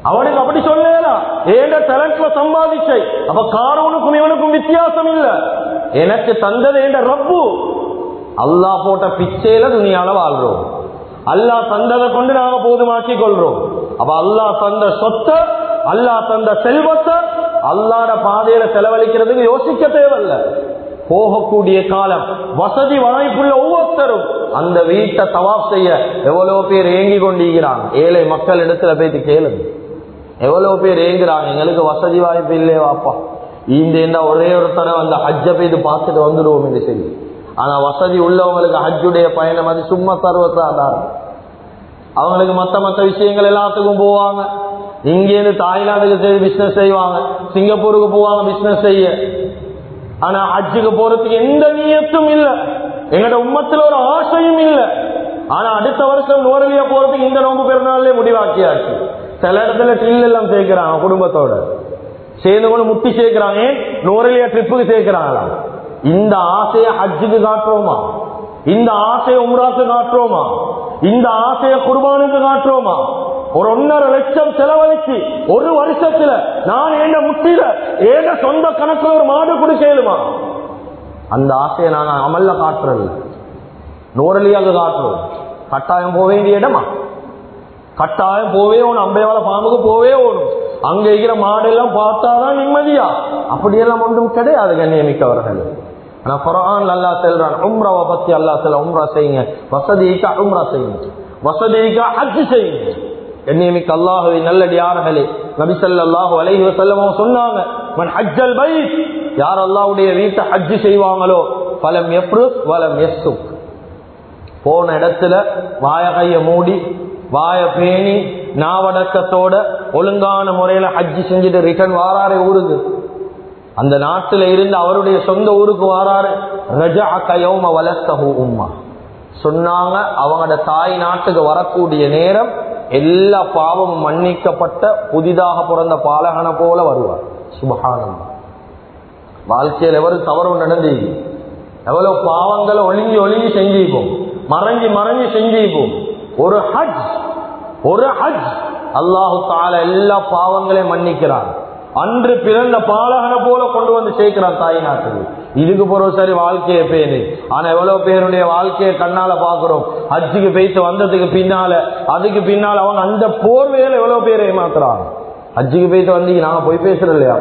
அவனுக்கு அப்படி சொல்லலாம் ஏண்ட டேலண்ட்ல சம்பாதிச்சை? அப்ப காரவனுக்கும் இவனுக்கும் வித்தியாசம் இல்ல எனக்கு தந்தது ஏண்ட ரப்பு? அல்லா போட்ட பிச்சையில துணியால வாழ்றோம். அல்லா தந்ததை கொண்டு நாங்க போதுமாக்கி கொள்றோம். அப்ப அல்லா தந்த சொத்தை அல்லா தந்த செல்வத்தை அல்லாட பாதையில செலவழிக்கிறதுக்கு யோசிக்க தேவையில்ல. போகக்கூடிய காலம் வசதி வாய்ப்புள்ள ஒவ்வொருத்தரும் அந்த வீட்டை தவாப் செய்ய எவ்வளவு பேர் ஏங்கி கொண்டிருக்கிறான் ஏழை மக்கள் இடத்துல போயிட்டு கேளுங்க. எவ்வளவு பேர் ஏங்குறாங்க? எங்களுக்கு வசதி வாய்ப்பு இல்லையே வாப்பா. இந்த ஒரே ஒரு தடவை அந்த ஹஜ்ஜை போய் பார்த்துட்டு வந்துடுவோம் என்று சொல்லி ஆனா வசதி உள்ளவங்களுக்கு ஹஜ்ஜுடைய பயணம் அது சும்மா சர்வசாதாரணம் அவங்களுக்கு மத்த மத்த விஷயங்கள் எல்லாத்துக்கும் போவாங்க. இங்கேருந்து தாய்லாந்துக்கு பிசினஸ் செய்வாங்க. சிங்கப்பூருக்கு போவாங்க பிசினஸ் செய்ய. ஆனா ஹஜ்ஜுக்கு போறதுக்கு எந்த நீயத்தும் இல்லை. எங்களோட உம்மத்துல ஒரு ஆசையும் இல்லை. ஆனா அடுத்த வருஷம் நோர்வியா போறதுக்கு இந்த நோம்பு பெருநாள்லேயே முடிவாக்கியாச்சு. சில இடத்துல ட்ரில் எல்லாம் சேர்க்கிறாங்க குடும்பத்தோட. சேர்ந்து கொண்டு முட்டி சேர்க்கிறாங்க நோரலியா ட்ரிப்புக்கு சேர்க்கிறாங்களா இந்த ஆசையை ஹஜ்ஜுக்கு காட்டுறோமா? இந்த ஆசையை உம்ராக்கு காட்டுறோமா? இந்த ஆசையை குர்பானுக்கு காட்டுறோமா? ஒரு ஒன்னரை லட்சம் செலவழிச்சு ஒரு வருஷத்துல நான் என்ன முட்டில ஏண்ட சொந்த கணக்குல ஒரு மாடு கொடுக்கலுமா அந்த ஆசையை நான் அமல்ல காட்டுறது. நோரலியாக காட்டுறோம் கட்டாயம் போக வேண்டிய இடமா? கட்டாயம் போவே ஓணும். அம்பையால பாம்புக்கு போவே ஓணும். அங்க இருக்கிற மாடெல்லாம் பார்த்தாதான் நிம்மதியா? அப்படியெல்லாம் ஒன்றும் கிடையாது கண்ணியமிக்கவர்கள் ஆனா குரான் நல்லா செல்றான். உம்ராவை பத்தி அல்லா செல்ல உம்ரா செய்யுங்க. வசதிக்கா உம்ரா செய்யுங்க. வசதிக்கா ஹஜ் செய்யுங்க. கண்ணியமிக்க அல்லாஹுவை நல்லடியார்களே. நபிசல்லாஹு அலைஹி வஸல்லம் சொன்னாங்க மன் ஹஜ்ஜல் பைத். யார் அல்லாவுடைய வீட்டை ஹஜ் செய்வாங்களோ? பலம் எப்ரு வலம் எஸ்ஸு போன இடத்துல வாயகைய மூடி வாய பேணி நாவடக்கத்தோட ஒழுங்கான முறையில ஹஜ்ஜி செஞ்சுட்டு ரிட்டர்ன் வாராரே ஊருக்கு. அந்த நாட்டில் இருந்து அவருடைய சொந்த ஊருக்கு வாராரு. ரஜா கயோம வளர்த்தகு உம்மா. சொன்னாங்க அவங்களோட தாய் நாட்டுக்கு வரக்கூடிய நேரம் எல்லா பாவமும் மன்னிக்கப்பட்ட புதிதாக பிறந்த பாலகனை போல வருவார். சுபகானம் வாழ்க்கையில் எவரும் தவறும் நடந்து எவ்வளவு பாவங்களை ஒழுங்கி ஒழுங்கி செஞ்சிப்போம் மறைஞ்சி மறைஞ்சி செஞ்சிப்போம் ஒரு ஹஜ் ஒரு ஹஜ். அல்லாஹு தால எல்லா பாவங்களையும் மன்னிக்கிறான். அன்று பிறந்த பாலகனை போல கொண்டு வந்து சேர்க்கிறான் தாய் நாட்டுக்கு இதுக்கு போறோம் சரி வாழ்க்கையை பேரு ஆனா எவ்வளவு பேருடைய வாழ்க்கையை கண்ணால பாக்குறோம் ஹஜ்ஜுக்கு போயிட்டு வந்ததுக்கு பின்னால அதுக்கு பின்னால அவங்க அந்த போர்வையில எவ்வளவு பேரை ஏமாத்துறாங்க? ஹஜ்ஜுக்கு போயிட்டு வந்தீங்க நாங்க போய் பேசுறோம் இல்லையா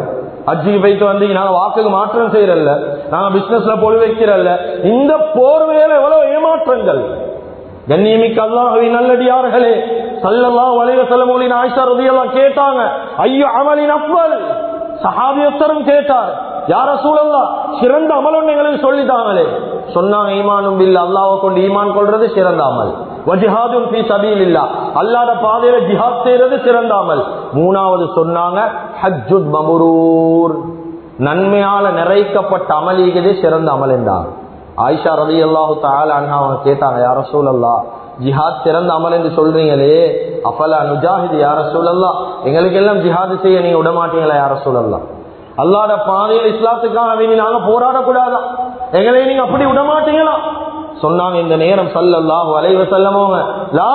ஹஜ்ஜுக்கு போயிட்டு வந்தீங்க நாங்க வாக்குக்கு மாற்றம் செய்யறல்ல நாங்க பிசினஸ்ல பொழு வைக்கிறல்ல இந்த போர்வையில எவ்வளவு ஏமாற்றங்கள்? கண்ணியமிக்க அல்லாஹவி நல்லடியார்களே சல்லல்லா வலைய செலமோலின் ஆயிஷா ரதியெல்லாம் கேட்டாங்க ஐயோ அமலின் அப்பல் சஹாபியத்தரும் கேட்டார் யார சூழல்லா சிறந்த அமல் ஒன்று எங்களுக்கு சொல்லிட்டாங்களே சொன்னாங்க ஈமானும் இல்ல அல்லாவை கொண்டு ஈமான் கொள்றது சிறந்த அமல். வஜிஹாதும் பி சபீல் இல்லா அல்லாத பாதையில ஜிஹாத் செய்யறது சிறந்த அமல். மூணாவது சொன்னாங்க ஹஜ்ஜுத் மபுரூர். நன்மையால நிறைக்கப்பட்ட அமலிகளே சிறந்த அமல் என்றார் ஆயிஷா ரவி அல்லாஹு அண்ணா அவங்க கேட்டாங்க யார சூழல்லா ஜிஹாத் சிறந்த அமல் என்று சொல்றீங்களே அஃபலா நுஜாஹிது யார சூழல்லா எங்களுக்கு எல்லாம் ஜிஹாது செய்ய நீங்க விட மாட்டீங்களா யார சூழல்லா அல்லாட பாதையில் இஸ்லாத்துக்காக வேண்டி நாங்க போராடக்கூடாதா? எங்களை நீங்க அப்படி விடமாட்டீங்களா சொன்னாங்க இந்த நேரம் சல்லல்லாஹு அலைவ செல்லமோங்க லா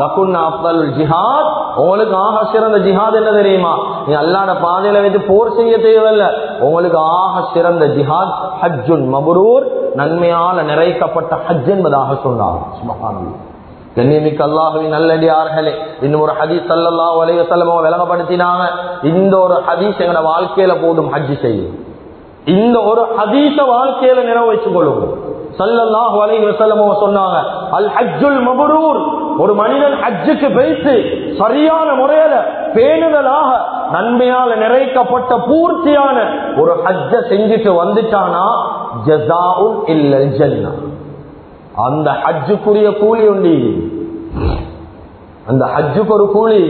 லகுன்னா அப்தல் ஜிஹாத். உங்களுக்கு ஆக சிறந்த ஜிஹாத் என்ன தெரியுமா? நீ அல்லாட பாதையில வைத்து போர் செய்ய தேவையில்ல. உங்களுக்கு ஆக சிறந்த ஜிஹாத் ஹஜ்ஜுன் மபரூர் நன்மையால நிறைக்கப்பட்ட ஹஜ் என்பதாக சொன்னாங்க. சுபஹானல்லாஹ் கண்ணியமிக்க அல்லாஹுவின் நல்லடியார்களே இன்னும் ஒரு ஹதீஸ் சல்லல்லா வலைய செல்லமோ விளங்கப்படுத்தினாங்க. இந்த ஒரு ஹதீஸ் எங்களை வாழ்க்கையில போதும் ஹஜ் செய்யும். இந்த ஒரு ஹதீச வாழ்க்கையில நிறைவு வச்சுக் கொள்ளும் சல்லல்லாஹு அலைஹி சொன்னாங்க அல் ஹஜ்ஜுல் மபரூர். ஒரு மனிதன் அஜுக்கு பேசி சரியான முறையில பேணுதலாக நன்மையால நிறைக்கப்பட்ட பூர்த்தியான ஒரு ஹஜ்ஜ செஞ்சுட்டு வந்துட்டானா? ஜஸாஉல் இல்லை ஜன்னா. அந்த ஹஜ்ஜுக்குரிய கூலி உண்டு. அந்த ஹஜ்ஜுக்கு ஒரு கூலி.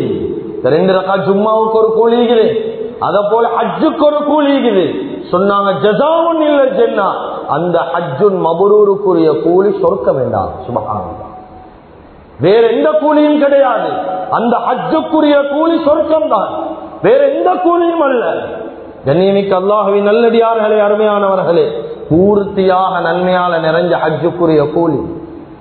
ரெண்டு ரக்கா ஜும்மாவுக்கு ஒரு கூலி இருக்குது. அத போல ஹஜ்ஜுக்கு ஒரு கூலி இருக்குது. சொன்னாங்க ஜசாவுன் இல்லை ஜென்னா. அந்த ஹஜ்ஜுன் மபரூருக்குரிய கூலி சொர்க்க வேண்டாம் சுபகானந்தா வேற எந்த கூலியும் கிடையாது. அந்த ஹஜ்ஜுக்குரிய கூலி சொர்க்கம் தான் வேற எந்த கூலியும் அல்ல. கண்ணியமிக்க அல்லாஹுவின் நல்லடியார்களே அருமையானவர்களே பூர்த்தியாக நன்மையால நிறைஞ்ச ஹஜ்ஜுக்குரிய கூலி.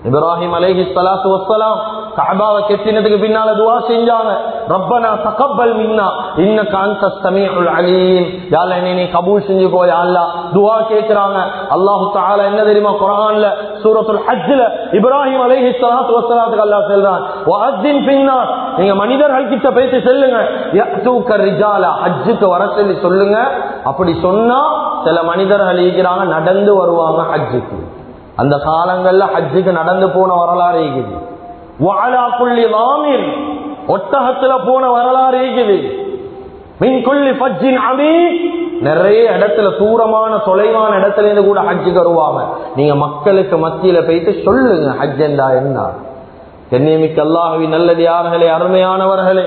இப்ராஹிம் அலேஹி ஸலாத்து வசலாம் கபாவை கெட்டினதுக்கு பின்னால துவா செஞ்சாங்க. ரப்பனா தகப்பல் மின்னா. இன்ன அன்த ஸமீஉல் அலீம். யால என்னை நீ கபூல் செஞ்சு போய் அல்லா துவா கேட்கிறாங்க அல்லாஹ் தால என்ன தெரியுமா குரான்ல சூரத்துல் ஹஜ்ல இப்ராஹிம் அலைஹி ஸலாத்து வஸ்ஸலாத்துக்கு அல்லாஹ் சொல்றான். வஅத்தின் பின்னா நீங்க மனிதர்கள் கிட்ட பேசி செல்லுங்க. யஅதூக ரிஜாலா. ஹஜ்ஜுக்கு வர சொல்லி சொல்லுங்க. அப்படி சொன்னா சில மனிதர்கள் இருக்கிறாங்க நடந்து வருவாங்க ஹஜ்ஜுக்கு. அந்த காலங்கள்ல ஹஜ்ஜுக்கு நடந்து போன வரலாறு இருக்குது வாழா புள்ளி ஒட்டகத்துல போன வரலாறு இருக்குது. மின்கொல்லி பஜ்ஜின் அமீ நிறைய இடத்துல தூரமான தொலைவான இடத்துல இருந்து கூட ஹஜ்ஜுக்கு வருவாங்க நீங்க மக்களுக்கு மத்தியில போயிட்டு சொல்லுங்க ஹஜ் என்றா என்ன? தென்னியமிக்க அல்லாஹவி நல்லது யார்களே அருமையானவர்களே.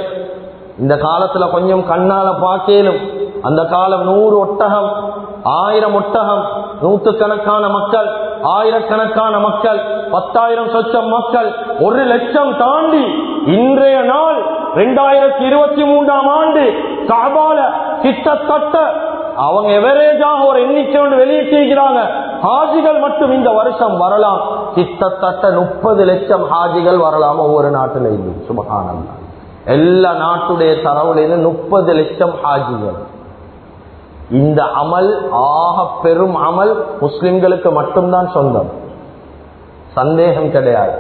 இந்த காலத்துல கொஞ்சம் கண்ணால பார்க்கலும். அந்த காலம் நூறு ஒட்டகம் ஆயிரம் ஒட்டகம் நூற்றுக்கணக்கான மக்கள். ஆயிரக்கணக்கான மக்கள் பத்தாயிரம் சொச்சம் மக்கள் ஒரு லட்சம் தாண்டி இன்றைய நாள் இரண்டாயிரத்தி இருபத்தி மூன்றாம் ஆண்டு காபால கிட்டத்தட்ட அவங்க எவரேஜாக ஒரு எண்ணிக்கை ஒன்று வெளியிட்டிருக்கிறாங்க. ஹாஜிகள் மட்டும் இந்த வருஷம் வரலாம். கிட்டத்தட்ட முப்பது லட்சம் ஹாஜிகள் வரலாம் ஒவ்வொரு நாட்டில இருந்து எல்லா நாட்டுடைய தரவுல இருந்து முப்பது லட்சம் ஹாஜிகள். இந்த அமல் ஆக பெரும் அமல் முஸ்லிம்களுக்கு மட்டும்தான் சொந்தம். சந்தேகம் கிடையாது.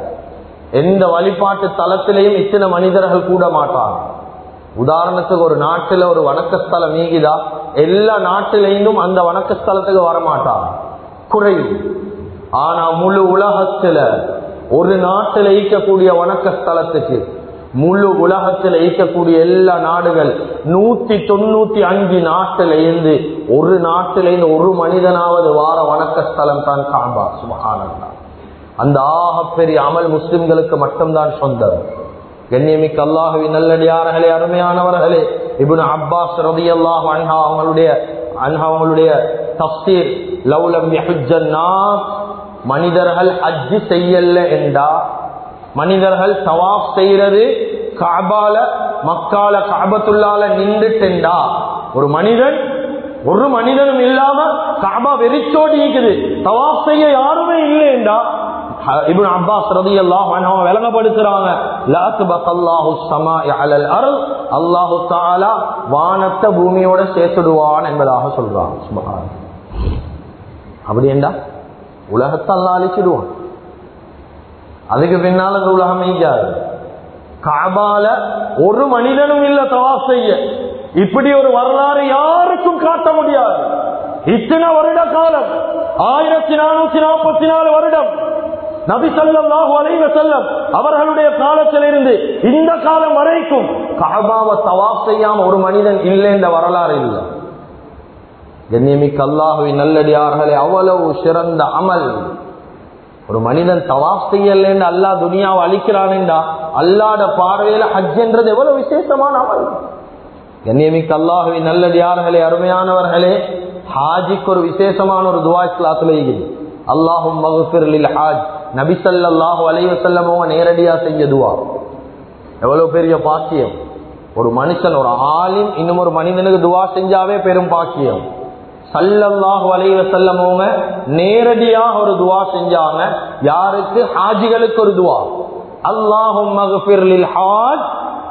எந்த வழிபாட்டு தலத்திலையும் இத்தனை மனிதர்கள் கூட மாட்டாங்க. உதாரணத்துக்கு ஒரு நாட்டுல ஒரு வணக்கஸ்தலம் நீங்கிதா எல்லா நாட்டிலையும் அந்த வணக்கஸ்தலத்துக்கு வரமாட்டாங்க. குறையும் ஆனா முழு உலகத்துல ஒரு நாட்டில் ஈக்கக்கூடிய வணக்கஸ்தலத்துக்கு முழு உலகத்தில் இருக்கக்கூடிய எல்லா நாடுகள் நூத்தி தொண்ணூத்தி அஞ்சு நாட்டில இருந்து ஒரு நாட்டில இருந்து ஒரு மனிதனாவது வார வணக்க ஸ்தலம் தான் காபா சுபகானந்தா அந்த ஆகப்பெரிய பெரிய அமல் முஸ்லிம்களுக்கு மட்டும்தான் சொந்தம். கண்ணியமிக்க அல்லாஹவி நல்லடியார்களே அருமையானவர்களே இபுன் அப்பாஸ் ரதி அல்லாஹ் அன்ஹா அவங்களுடைய அன்ஹா அவங்களுடைய தப்சீர் லவ்லம் மனிதர்கள் அஜ்ஜு செய்யல என்றா மனிதர்கள் தவாஃப் செய்யறது காபால மக்கால காபத்துள்ளால நின்றுட்டா ஒரு மனிதன் ஒரு மனிதனும் இல்லாம காபா வெறிச்சோடி இருக்குது. தவாஃப் செய்ய யாருமே இல்லைண்டா இப்னு அப்பாஸ் ரலியல்லாஹு அன்ஹு விளங்கப்படுத்துறாங்க. லாத்பத் அல்லாஹு ஸமாஇ அலல் அர்ல் அல்லாஹு தஆலா வானத்தை பூமியோட சேர்த்துடுவான் என்பதாக சொல்றாங்க. சுப்ஹான் அப்படியேண்டா? என்றா உலகத்தை அல்லாஹ் அழிச்சிடுவான். அதுக்கு பின்னால் அந்த உலகம் மெய்க்காது காபால ஒரு மனிதனும் இல்ல தவா செய்ய. இப்படி ஒரு வரலாறு யாருக்கும் காட்ட முடியாது. இத்தனை வருட காலம் ஆயிரத்தி நானூத்தி நாற்பத்தி நாலு வருடம் நபி சல்லாஹு அலைவ செல்லம் அவர்களுடைய காலத்திலிருந்து இந்த காலம் வரைக்கும் காபாவை தவாப் செய்யாம ஒரு மனிதன் இல்லை என்ற வரலாறு இல்லை. கண்ணியமிக்க அல்லாஹுவின் நல்லடியார்களே அவ்வளவு சிறந்த அமல் ஒரு மனிதன் தவாப் செய்யலன்னு அல்லா துனியாவை அழிக்கிறானேண்டா அல்லாட பார்வையில ஹஜ் என்றது எவ்வளவு விசேஷமான அமல். கண்ணியமிக்க அல்லாஹுவின் நல்லடியார்களே அருமையானவர்களே ஹாஜிக்கு ஒரு விசேஷமான ஒரு துவா இஸ்லாத்துல இருக்குது. அல்லாஹும் மகுஃபிர்லில் ஹாஜ். நபிசல்லாஹு அலைவசல்லம் அவங்க நேரடியா செஞ்ச துவா. எவ்வளவு பெரிய பாக்கியம். ஒரு மனுஷன் ஒரு ஆளின் இன்னும் ஒரு மனிதனுக்கு துவா செஞ்சாவே பெரும் பாக்கியம். சல்லல்லாஹு வலைவ செல்லமோங்க நேரடியாக ஒரு துவா செஞ்சாங்க. யாருக்கு? ஹாஜிகளுக்கு ஒரு துவா. அல்லாஹும் மகஃபிர்லில் ஹாஜ்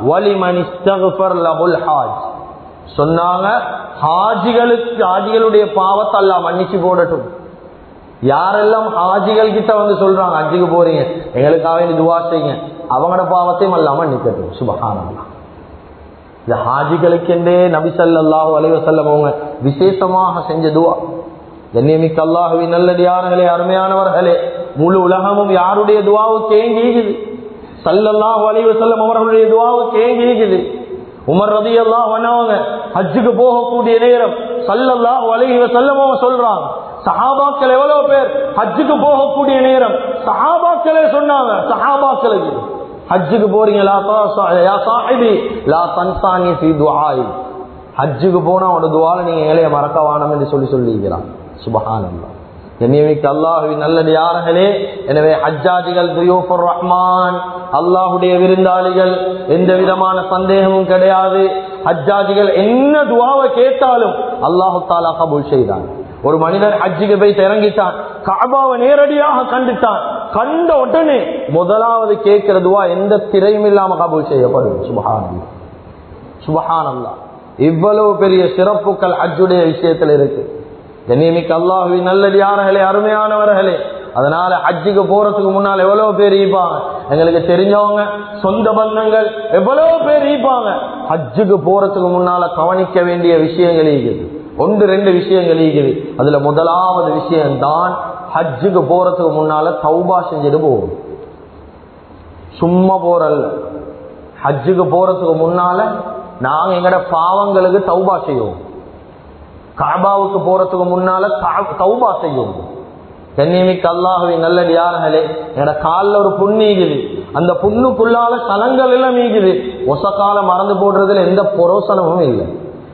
வலிமன் இஸ்தகுஃபர் லஹுல் ஹாஜ். சொன்னாங்க ஹாஜிகளுக்கு ஹாஜிகளுடைய பாவத்தை அல்லாஹ் மன்னிச்சு போடட்டும். யாரெல்லாம் ஹாஜிகள் கிட்ட வந்து சொல்றாங்க அஞ்சுக்கு போறீங்க எங்களுக்காக வேண்டி துவா செய்யுங்க அவங்களோட பாவத்தையும் அல்லாம நிக்கட்டும் சுபகானல்லாம் இது ஹாஜிகளுக்கென்றே நபி சல்லாஹு அலைவசல்லம் அவங்க விசேஷமாக செஞ்ச துவா. கண்ணியமிக்க அல்லாஹுவின் நல்லடியார்களே அருமையானவர்களே முழு உலகமும் யாருடைய துவாவுக்கு ஏங்கிக்குது சல்லல்லாஹு அலைவசல்லம் அவர்களுடைய துவாவுக்கு ஏங்கிக்குது உமர் ரதி அல்லாஹ் வனவங்க ஹஜ்ஜுக்கு போகக்கூடிய நேரம் சல்லல்லாஹு அலைஹி வஸல்லம் அவங்க சொல்றாங்க. சஹாபாக்கள் எவ்வளவு பேர் ஹஜ்ஜுக்கு போகக்கூடிய நேரம் சஹாபாக்களே சொன்னாங்க சஹாபாக்களுக்கு. ஹஜ்ஜுக்கு போறீங்களா லா ஹஜ்ஜுக்கு போனா உட துவால நீங்க ஏழைய மறக்க வானம் என்று சொல்லி சொல்லியிருக்கிறான். சுபஹானல்லாஹ். கண்ணியமிக்க அல்லாஹுவின் நல்லடியார்களே எனவே ஹஜ்ஜாஜிகள் துயூஃபுர் ரஹ்மான் அல்லாஹுடைய விருந்தாளிகள் எந்த விதமான சந்தேகமும் கிடையாது. ஹஜ்ஜாஜிகள் என்ன துவாவை கேட்டாலும் அல்லாஹு தாலா கபூல் செய்தான். ஒரு மனிதர் ஹஜ்ஜுக்கு போய் இறங்கிட்டான் காபாவை நேரடியாக கண்டுட்டான். கண்ட உடனே முதலாவது கேட்கிறதுவா எந்த திரையும் இல்லாம கபூல் செய்யப்படும் சுபஹானல்லா. சுபஹானல்லா. இவ்வளவு பெரிய சிறப்புகள் அஜுடைய விஷயத்தில் இருக்கு. கண்ணியமிக்க அல்லாஹுவி நல்லடியார்களே அருமையானவர்களே அதனால ஹஜ்ஜுக்கு போறதுக்கு முன்னால் எவ்வளவு பேர் ஈப்பாங்க எங்களுக்கு தெரிஞ்சவங்க சொந்த பந்தங்கள் எவ்வளவு பேர் ஈப்பாங்க ஹஜ்ஜுக்கு போறதுக்கு முன்னால கவனிக்க வேண்டிய விஷயங்கள் இருக்குது. ஒன்று ரெண்டு விஷயங்கள் இருக்குது. அதுல முதலாவது விஷயம்தான் ஹஜ்ஜுக்கு போறதுக்கு முன்னால தௌபா செஞ்சுட்டு போகும். சும்மா போறல்ல. ஹஜ்ஜுக்கு போறதுக்கு முன்னால நாங்க எங்கட பாவங்களுக்கு தௌபா செய்வோம். காபாவுக்கு போறதுக்கு முன்னால தௌபா செய்யும் கண்ணியமிக்க அல்லாஹுவின் நல்லடியார்களே என்னோட காலில் ஒரு புண்ணு ஈகுது அந்த புண்ணுக்குள்ளால கலங்கள் எல்லாம் ஈகுது ஒசக்கால மறந்து போடுறதுல எந்த புரோசனமும் இல்லை.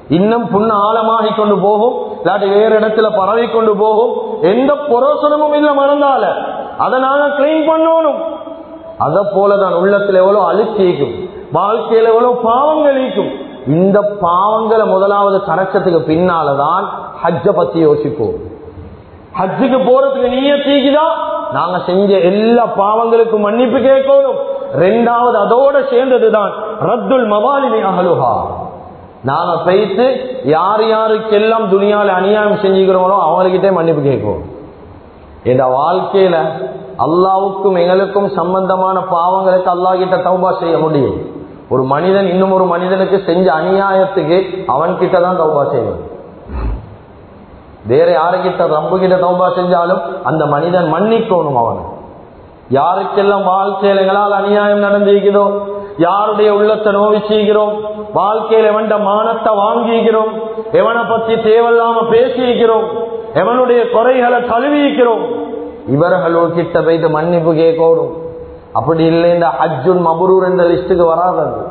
இன்னும் புண்ணு ஆழமாகி கொண்டு போகும். இல்லாட்டி வேற இடத்துல பரவி கொண்டு போகும். எந்த புரோசனமும் இல்லை மறந்தால அதை நாங்க கிளீன் பண்ணணும். அதை போலதான் உள்ளத்துல எவ்வளவு அழுச்சிக்கும் வாழ்க்கையில எவ்வளவு பாவங்கள் ஈக்கும் இந்த பாவங்களை முதலாவது கரைச்சதுக்கு பின்னாலதான் ஹஜ்ஜ பத்தி யோசிப்போம். ஹஜ்ஜுக்கு போறதுக்கு நீய தீக்குதா? நாங்க செஞ்ச எல்லா பாவங்களுக்கும் மன்னிப்பு கேட்கணும். ரெண்டாவது அதோட சேர்ந்ததுதான் ரத்துல் மவாலினி அகலுகா நாம பேசி யார் யாருக்கெல்லாம் துணியால அநியாயம் செஞ்சுக்கிறோமோ அவங்ககிட்டே மன்னிப்பு கேட்கும் இந்த வாழ்க்கையில அல்லாவுக்கும் எங்களுக்கும் சம்பந்தமான பாவங்களுக்கு அல்லா கிட்ட தௌபா செய்ய முடியும். ஒரு மனிதன் இன்னும் ஒரு மனிதனுக்கு செஞ்ச அநியாயத்துக்கு அவன் கிட்ட தான் தௌபா செய்யணும். வேற யாருக்கிட்ட ரம்பு கிட்ட தௌபா செஞ்சாலும் அந்த மனிதன் மன்னிக்கணும் அவனை. யாருக்கெல்லாம் வாழ்க்கையில எங்களால் அநியாயம் நடந்திருக்கிறதோ யாருடைய உள்ளத்தை மோசிக்கிறோம் வாழ்க்கையில் எவன்ட மானத்தை வாங்கிக்கிறோம் எவனை பத்தி தேவையில்லாம பேசியிருக்கிறோம்? எவனுடைய குறைகளை கழுவிக்கிறோம் இவர்களோ கிட்ட போய்த்து மன்னிப்பு கேட்கணும். அப்படி இல்லை இந்த அர்ஜுன் மபுரூர் என்ற லிஸ்டுக்கு வராதது.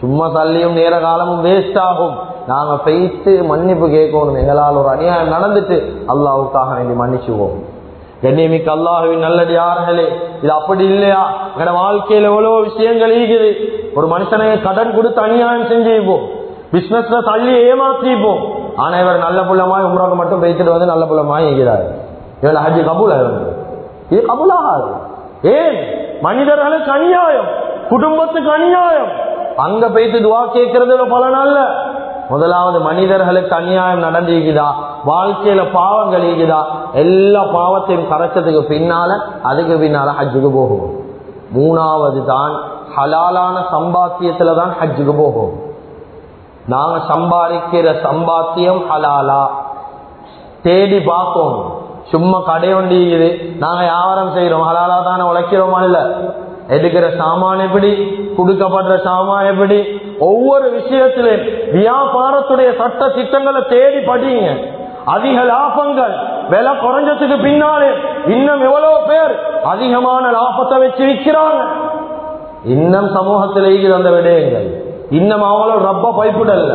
சும்மா தள்ளியும் நேர காலமும் வேஸ்ட் ஆகும். நாங்க பெய்த்து மன்னிப்பு கேட்கணும். எங்களால் ஒரு அநியாயம் நடந்துட்டு அல்லாவுக்காக வேண்டி மன்னிச்சுவோம். கண்ணியமிக்க அல்லாஹுவின் நல்லடியார்களே இது அப்படி இல்லையா? எங்கட வாழ்க்கையில எவ்வளவு விஷயங்கள் இருக்குது. ஒரு மனுஷனை கடன் கொடுத்து அநியாயம் செஞ்சுப்போம் பிசினஸ்ல தள்ளி ஏமாத்திப்போம் ஆனா இவர் நல்ல புள்ளமாய் உம்ராக்கு மட்டும் பேசிட்டு வந்து நல்ல புள்ளமாய் இருக்கிறார். இவர் ஹஜி கபூல் இது கபூலாகாது. ஏன்? மனிதர்களுக்கு அநியாயம். குடும்பத்துக்கு அநியாயம். அங்க போயிட்டு துவா கேட்கறதுல பலன் அல்ல. முதலாவது மனிதர்களுக்கு அநியாயம் நடந்திருக்குதா? வாழ்க்கையில பாவங்கள் இருக்குதா எல்லா பாவத்தையும் கரைச்சதுக்கு பின்னால அதுக்கு பின்னால ஹஜ்ஜுக்கு போகும். மூணாவது தான் ஹலாலான சம்பாத்தியத்துல தான் ஹஜ்ஜுக்கு போகும். நாங்க சம்பாதிக்கிற சம்பாத்தியம் ஹலாலா. தேடி பார்ப்போம். சும்மா கடை வண்டி இருக்குது. நாங்க வியாபாரம் செய்யறோம் ஹலாலா தானே உழைக்கிறோமா இல்ல? எடுக்கிற சாமான் எப்படி? கொடுக்கப்படுற சாமான் எப்படி? ஒவ்வொரு விஷயத்திலும் வியாபாரத்துடைய சட்ட திட்டங்களை தேடி படிங்க. அதிக லாபங்கள். விலை குறைஞ்சதுக்கு பின்னாலே இன்னும் எவ்வளவு பேர் அதிகமான லாபத்தை வச்சு விற்கிறாங்க. இன்னும் சமூகத்தில் இருக்குது அந்த விடயங்கள். இன்னும் அவங்களோட ரப்ப பைப்புடல்ல.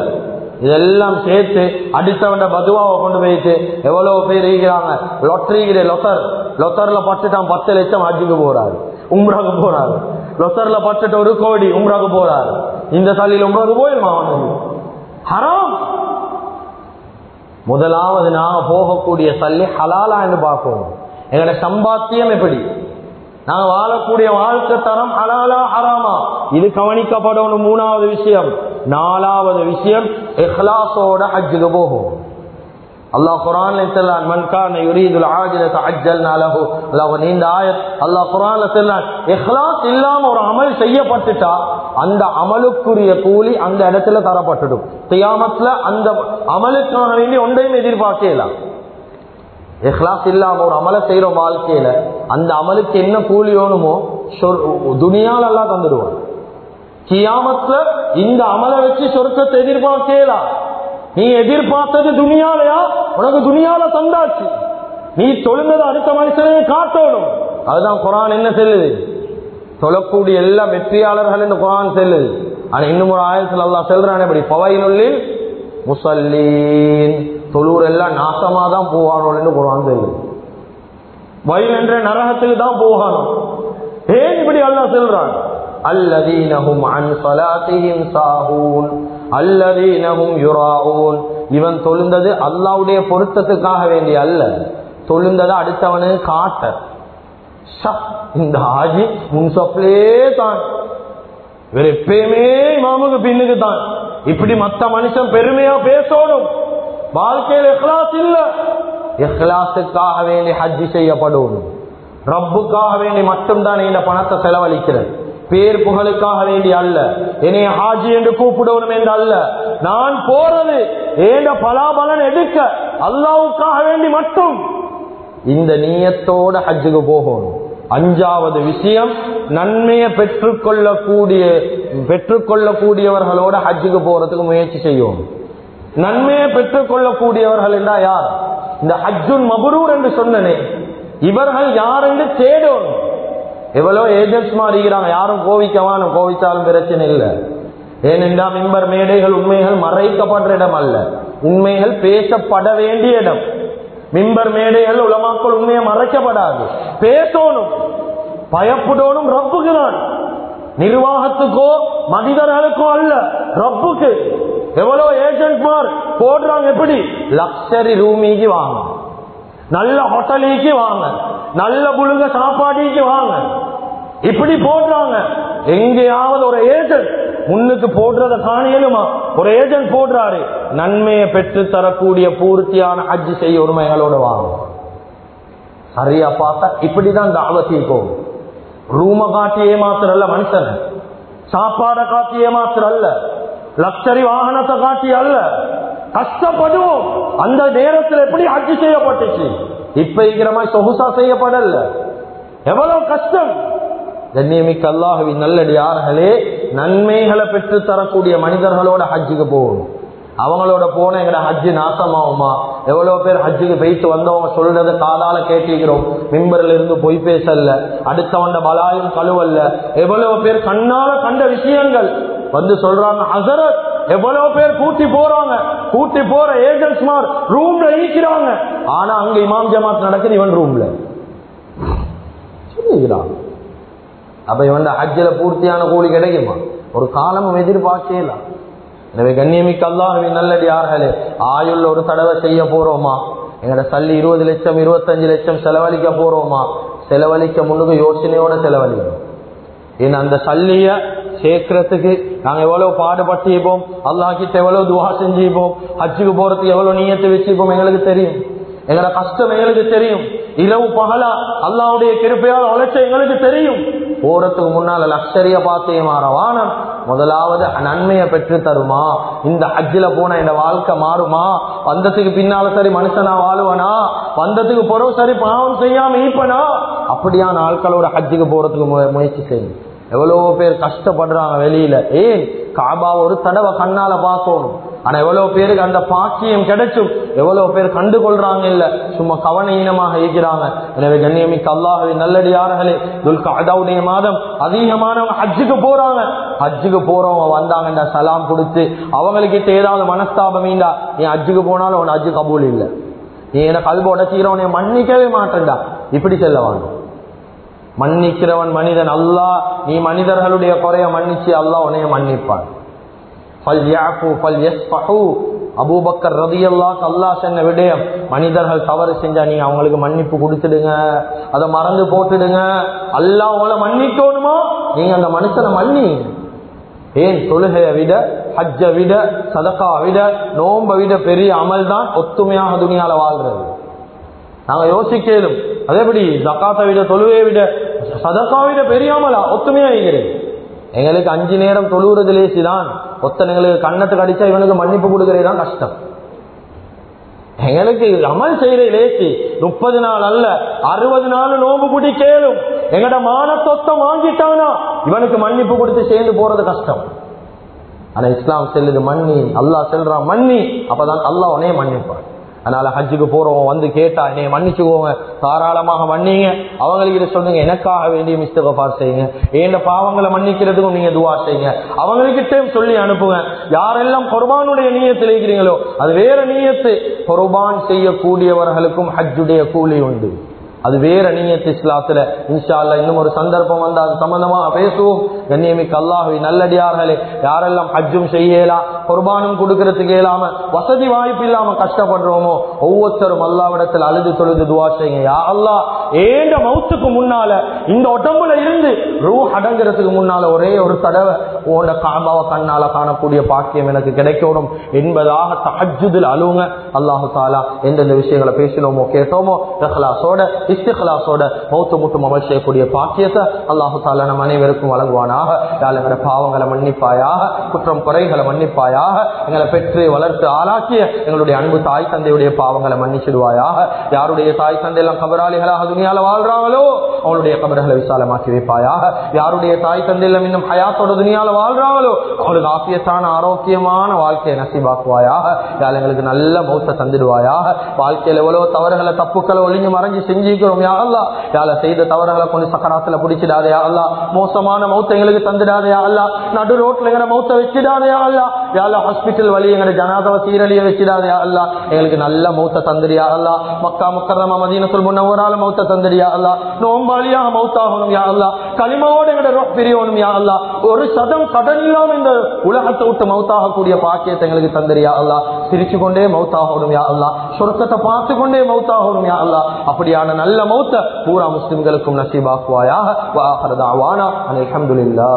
இதெல்லாம் சேர்த்து அடித்தவண்ட பதுவாவை கொண்டு போயிட்டு எவ்வளவு பேர் இருக்கிறாங்க. லொட்டரிங்கிற லொத்தர் லொத்தர்ல பட்டுட்டான் பத்து லட்சம் அஜிக்கு போறாரு. உம்ராக்கு போறாரு. லொத்தர்ல பட்டுட்டு ஒரு கோடி உம்ராக்கு போறாரு. இந்த சாலையில் உம்ராக்கு போயிருமா அவனுக்கு ஹராம். முதலாவது நாங்க போகக்கூடிய சல்லி ஹலாலா என்று பார்ப்போம். எங்களோட சம்பாத்தியம் எப்படி? நாங்க வாழக்கூடிய வாழ்க்கை தரம் ஹலாலா ஹராமா. இது கவனிக்கப்படணும் மூணாவது விஷயம். நாலாவது விஷயம் இஹ்லாஸோட ஹஜ்ஜுக்கு போகும். அல்லாஹ் குரான்ல செல்லான் மன்கான யுரீதுல் ஆஜிலத அஜ்ஜல்னா லஹு. அல்லாஹ் நீண்ட ஆயத். அல்லாஹ் குரான்ல செல்லான் இஹ்லாஸ் இல்லாம ஒரு அமல் செய்யப்பட்டுட்டா அந்த அமலுக்குரிய கூலி அந்த இடத்துல தரப்பட்டுடும். தியாமத்துல அந்த அமலுக்காக வேண்டி ஒன்றையும் எதிர்பார்க்கலாம் இஹ்லாஸ் இல்லாம ஒரு அமலை செய்யற வாழ்க்கையில அந்த அமலுக்கு என்ன கூலி வேணுமோ துணியால் எல்லாம் தந்துடுவான். கியாமத்துல இந்த அமலை வச்சு சொர்க்கத்தை எதிர்பார்க்கலாம் நீ எதிர்பார்த்தது துணியாலையா? உனக்கு துணியால தந்தாச்சு. நீ தொழுந்தது அடுத்த மனுஷனையும் காட்டணும் அதுதான் குரான் என்ன செல்லுது? சொல்லக்கூடிய எல்லா வெற்றியாளர்கள் இந்த குரான் செல்லுது. ஆனா இன்னும் ஒரு ஆயிரத்தில் அல்லா செல்றான் எப்படி பவையினுள்ளில் முசல்லீன். தொழுவர் எல்லாம் நாசமா தான் போவானோன்னு குரான் செல்லுது. வயல் என்ற நரகத்துக்கு தான் போகணும். ஏன் இப்படி அல்லா செல்றான்? அல்லதீனஹும் அன் சலாத்திஹிம் சாஹூன் அல்லதீனஹும் யுராஊன். இவன் தொழுந்தது அல்லாவுடைய பொருத்தத்துக்காக வேண்டிய அல்ல. தொழுந்ததை அடுத்தவனு காட்ட இந்த ஆஜி முன்சப்லே தான். இவர் எப்பயுமே மாமுக்கு பின்னுக்கு தான். இப்படி மத்த மனுஷன் பெருமையா பேசணும் வாழ்க்கையில் எஹ்லாஸ் இல்ல. எஹ்லாஸுக்காக வேண்டி ஹஜ்ஜி செய்யப்படும். ரப்புக்காக வேண்டி மட்டும்தான் இந்த பணத்தை செலவழிக்கிறது. பேர் புகழுக்காக வேண்டி அல்ல. என்னை ஹாஜி என்று கூப்பிடணும் என்று அல்ல. நான் போறது ஏண்ட பலாபலன் எடுக்க அல்லாவுக்காக வேண்டி மட்டும். இந்த நீயத்தோட ஹஜ்ஜுக்கு போகணும். அஞ்சாவது விஷயம் நன்மையை பெற்றுக்கொள்ளக்கூடிய பெற்றுக்கொள்ளக்கூடியவர்களோட ஹஜ்ஜுக்கு போறதுக்கு முயற்சி செய்யும் நன்மையை பெற்றுக்கொள்ளக்கூடியவர்கள் என்றா யார்? இந்த ஹஜ்ஜுன் மபுரூர் என்று சொன்னனே. இவர்கள் யார் என்று தேடும் எவ்வளவு ஏஜென்ட்ஸ் மாறிக்கிறாங்க யாரும் கோவிக்கவான கோவிச்சாலும் பிரச்சனை இல்லை. ஏனென்றால் மிம்பர் மேடைகள் உண்மைகள் மறைக்கப்படுற இடம் அல்ல. உண்மைகள் பேசப்பட வேண்டிய இடம். மிம்பர் மேடைகள் உலமாக்கள் உண்மையை மறைக்கப்படாது. பேசணும் பயப்படணும் ரப்புக்கு தான். நிர்வாகத்துக்கோ மனிதர்களுக்கோ அல்ல ரப்புக்கு. எவ்வளவு ஏஜென்ட்மார் போடுறாங்க எப்படி? லக்ஸரி ரூமிக்கு வாங்க. நல்ல ஹோட்டலுக்கு வாங்க. நல்ல புழுங்க சாப்பாடிக்கு வாங்க. இப்படி போடுறாங்க. எங்கேயாவது ஒரு ஏஜென்ட் முன்னுக்கு போடுறத காணியலுமா ஒரு ஏஜென்ட் போடுறாரு. நன்மையை பெற்று தரக்கூடிய பூர்த்தியான ஹஜ் செய்ய உரிமைகளோட வாங்க சரியா பார்த்தா இப்படிதான் இந்த போகும் ரூம காட்டி ஏமாத்திர அல்ல மனுஷன். சாப்பாட காட்டி ஏமாத்திர அல்ல லக்ஷரி வாகனத்தை காட்டி அல்ல. கஷ்டப்படுவோம். அந்த நேரத்தில் எப்படி ஹஜ் செய்யப்பட்டுச்சு? இப்ப இருக்கிற மாதிரி சொகுசா செய்யப்படல. எவ்வளவு கஷ்டம். கண்ணியமிக்க அல்லாஹுவின் நல்லடியார்களே நன்மைகளை பெற்று தரக்கூடிய மனிதர்களோட ஹஜ்ஜுக்கு போகணும். அவங்களோட போன எங்கட ஹஜ்ஜு நாசமாகுமா? எவ்வளவு பேர் ஹஜ்ஜுக்கு போயிட்டு வந்தவங்க சொல்றத காதால கேட்டிருக்கிறோம். மிம்பர்ல இருந்து பொய் பேசல அடுத்தவண்ட பலாயும் கழுவல்ல. எவ்வளவு பேர் கண்ணால கண்ட விஷயங்கள். வந்து சொல்றாங்க ஹசரத் எவ்வளவு பேர் கூட்டி போறாங்க. கூட்டி போற ஏஜென்ட்ஸ் மார் ரூம்ல ஈக்கிறாங்க ஆனா அங்க இமாம் ஜமாத் நடக்குது இவன் ரூம்ல சொல்லுகிறான். அப்ப இவன் ஹஜ்ஜில பூர்த்தியான கூலி கிடைக்குமா? ஒரு காலமும் எதிர்பார்க்கலாம் எனவே கண்ணியமிக்க அல்லாஹுவின் நல்லடியார்களே ஆயுள் ஒரு தடவை செய்ய போறோமா? எங்கட சல்லி இருபது லட்சம் இருபத்தஞ்சு லட்சம் செலவழிக்க போறோமா? செலவழிக்க முன்னுக்கு யோசனையோட செலவழிக்கணும். ஏன்னா அந்த சல்லிய சேர்க்கறதுக்கு நாங்க எவ்வளவு பாடுபட்டிருப்போம் அல்லாஹ் கிட்ட எவ்வளவு துவா செஞ்சிருப்போம் ஹஜ்ஜுக்கு போறதுக்கு எவ்வளவு நீயத்தை வச்சிருப்போம் எங்களுக்கு தெரியும். எங்களோட கஷ்டம் எங்களுக்கு தெரியும். இரவு பகலா அல்லாவுடைய கிருப்பையால் உழைச்ச எங்களுக்கு தெரியும். போறதுக்கு முன்னால லக்ஷரிய பாத்திய வானம் முதலாவது நன்மையை பெற்று தருமா? இந்த ஹஜ்ஜில போன இந்த வாழ்க்கை மாறுமா? வந்ததுக்கு பின்னால சரி மனுஷனா வாழுவனா? வந்ததுக்கு பிறகு சரி பாவம் செய்யாம ஈப்பனா? அப்படியான ஆட்களோட ஹஜ்ஜுக்கு போறதுக்கு மு- முயற்சி செய்யும் எவ்வளவோ பேர் கஷ்டப்படுறாங்க வெளியில. ஏன் காபா ஒரு தடவை கண்ணால பார்க்கணும். ஆனா எவ்வளவு பேருக்கு அந்த பாக்கியம் கிடைச்சும். எவ்வளவு பேர் கண்டு கொள்றாங்க இல்ல. சும்மா கவனீனமாக இருக்கிறாங்க. எனவே கண்ணியமிக்க அல்லாஹவி நல்லடியார்களே துல்காவுடைய மாதம் அதிகமானவங்க ஹஜ்ஜுக்கு போறாங்க. ஹஜ்ஜுக்கு போறவங்க வந்தாங்கண்டா சலாம் கொடுத்து அவங்களுக்கிட்ட ஏதாவது மனஸ்தாபம் நீ ஹஜ்ஜுக்கு போனாலும் உன் ஹஜ்ஜு கபூல் இல்லை. நீ என்ன கல்வி உடச்சிக்கிறவனை மன்னிக்கவே மாட்டேன்டா. இப்படி செல்லவாங்க மன்னிக்கிறவன் மனிதன் அல்லாஹ் நீ மனிதர்களுடைய குறைய மன்னிச்சு அல்லாஹ் உனைய மன்னிப்பான். பல் யாக்கு பல் எஸ் பகு அபூபக்கர் ரதியல்லாக்கு அல்லாஹ் சொன்ன விடயம் மனிதர்கள் தவறு செஞ்சா நீங்க அவங்களுக்கு மன்னிப்பு கொடுத்துடுங்க. அதை மறந்து போட்டுடுங்க. அல்லாஹ் உங்களை மன்னிக்கணுமோ? நீங்க அந்த மனுஷனை மன்னி. ஏன்? தொழுகைய விட ஹஜ்ஜ விட சதக்கா விட நோம்ப விட பெரிய அமல் தான் ஒத்துமையாக துணியால வாழ்றது. நாங்க யோசிக்கலும் அதேபடி ஜக்காத்தை விட தொழுவையை விட சதக்கா விட பெரிய அமலா ஒத்துமையா இருக்கிறது எங்களுக்கு அஞ்சு நேரம் தொழுகிறது லேசிதான். ஒத்தனைங்களுக்கு கண்ணத்துக்கு அடிச்சா இவனுக்கு மன்னிப்பு கொடுக்கறதுதான் கஷ்டம். எங்களுக்கு அமல் செய்யற லேசி. முப்பது நாள் அல்ல அறுபது நாள் நோம்பு குடி கேளும். எங்கட மான சொத்தம் வாங்கிட்டானா? இவனுக்கு மன்னிப்பு கொடுத்து சேர்ந்து போறது கஷ்டம். ஆனா இஸ்லாம் செல்லுது மன்னி. அல்லாஹ் செல்றான் மன்னி. அப்பதான் அல்லா உனைய மன்னிப்பான். அதனால ஹஜ்ஜுக்கு போறவங்க வந்து கேட்டா என்னைய மன்னிச்சுக்கோங்க. தாராளமாக மன்னிங்க. அவங்களுக்கு சொல்லுங்க எனக்காக வேண்டிய மிஸ்டகபார் செய்யுங்க. ஏண்ட பாவங்களை மன்னிக்கிறதுக்கும் நீங்க துவா செய்யுங்க. அவங்களுக்கிட்டே சொல்லி அனுப்புங்க. யாரெல்லாம் குர்பானுடைய நீயத்தில் இருக்கிறீங்களோ அது வேற நீயத்து. குர்பான் செய்யக்கூடியவர்களுக்கும் ஹஜ்ஜுடைய கூலி உண்டு. அது வேற நீயத்து இஸ்லாத்துல. இன்ஷா அல்லாஹ் இன்னும் ஒரு சந்தர்ப்பம் வந்து அது சம்பந்தமா பேசுவோம். கண்ணியமிக்க அல்லாஹுவை நல்லடியார்களே. யாரெல்லாம் ஹஜ்ஜும் செய்யலாம் குர்பானும் கொடுக்கறதுக்கு இயலாம வசதி வாய்ப்பு இல்லாம கஷ்டப்படுறோமோ ஒவ்வொருத்தரும் அல்லாவிடத்தில் அழுது தொழுது துவா செய்யுங்க. யா அல்லாஹ் ஏண்ட மௌத்துக்கு முன்னால இந்த உடம்புல இருந்து ரூ அடங்குறதுக்கு முன்னால ஒரே ஒரு தடவை உன்னோட காபாவை கண்ணால காணக்கூடிய பாக்கியம் எனக்கு கிடைக்கணும் என்பதாக தஹஜுதில் அழுவுங்க. அல்லாஹு தாலா எந்தெந்த விஷயங்களை பேசினோமோ கேட்டோமோ இஹ்லாஸோட இஸ்திஹலாசோட மௌத்து முட்டும் அமல் செய்யக்கூடிய பாக்கியத்தை அல்லாஹு தாலா நம் அனைவருக்கும் வழங்குவானா? மன்னிப்பாயாக எங்களோட பாவங்களை மன்னிப்பாயாக குற்றம் குறைகளை மன்னிப்பாயாக எங்களை பெற்று வளர்த்து ஆளாக்கிய எங்களுடைய அன்பு தாய் தந்தையுடைய பாவங்களை மன்னிச்சிடுவாயாக. யாருடைய தாய் தந்தை எல்லாம் கபராளிகளாக துணியால வாழ்றாங்களோ அவங்களுடைய கபர்களை விசாலமாக்கி வைப்பாயாக. யாருடைய தாய் தந்தை எல்லாம் இன்னும் ஹயாத்தோட துணியால வாழ்றாங்களோ அவங்களுக்கு ஆசியத்தான ஆரோக்கியமான வாழ்க்கையை நசிபாக்குவாயாக. யாழ் எங்களுக்கு நல்ல மௌத்த தந்துடுவாயாக. வாழ்க்கையில் எவ்வளோ தவறுகளை தப்புக்களை ஒளிஞ்சு மறைஞ்சு செஞ்சுக்கிறோம் யாரெல்லாம் அல்லா யாழ செய்த தவறுகளை கொண்டு சக்கராத்துல பிடிச்சிடாதே யாரெல்லாம் மோசமான மௌத்த எங்களுக்கு தந்துடாதே யா அல்லா நடு ரோட்ல எங்களை மௌத்த வச்சிடாதே யா அல்லா யாழ ஹாஸ்பிட்டல் வழி எங்களை ஜனாதவ சீரழிய வச்சிடாதே யா அல்லா எங்களுக்கு நல்ல மௌத்த தந்துடியா அல்லா மக்கா முக்கரமா மதீனத்துல் முன்னவரால மௌத்த தந்துடியா அல்லா நோம்பாளியாக மௌத்தாகணும் யா அல்லா களிமாவோட எங்களோட ரோட் பிரியணும் யா அல்லா ஒரு சதம் கடன் இல்லாம இந்த உலகத்தை விட்டு மௌத்தாகக்கூடிய பாக்கியத்தை எங்களுக்கு தந்துடியா அல்லா சிரிச்சு கொண்டே மௌத்தாகணும் யா அல்லா சொர்க்கத்தை பார்த்து கொண்டே மௌத்தாகணும் யா அல்லா அப்படியான நல்ல மௌத்த பூரா முஸ்லிம்களுக்கும் நசீபாக்குவாயாக வாஹரதாவானா அல்ஹம்துலில்லாஹ்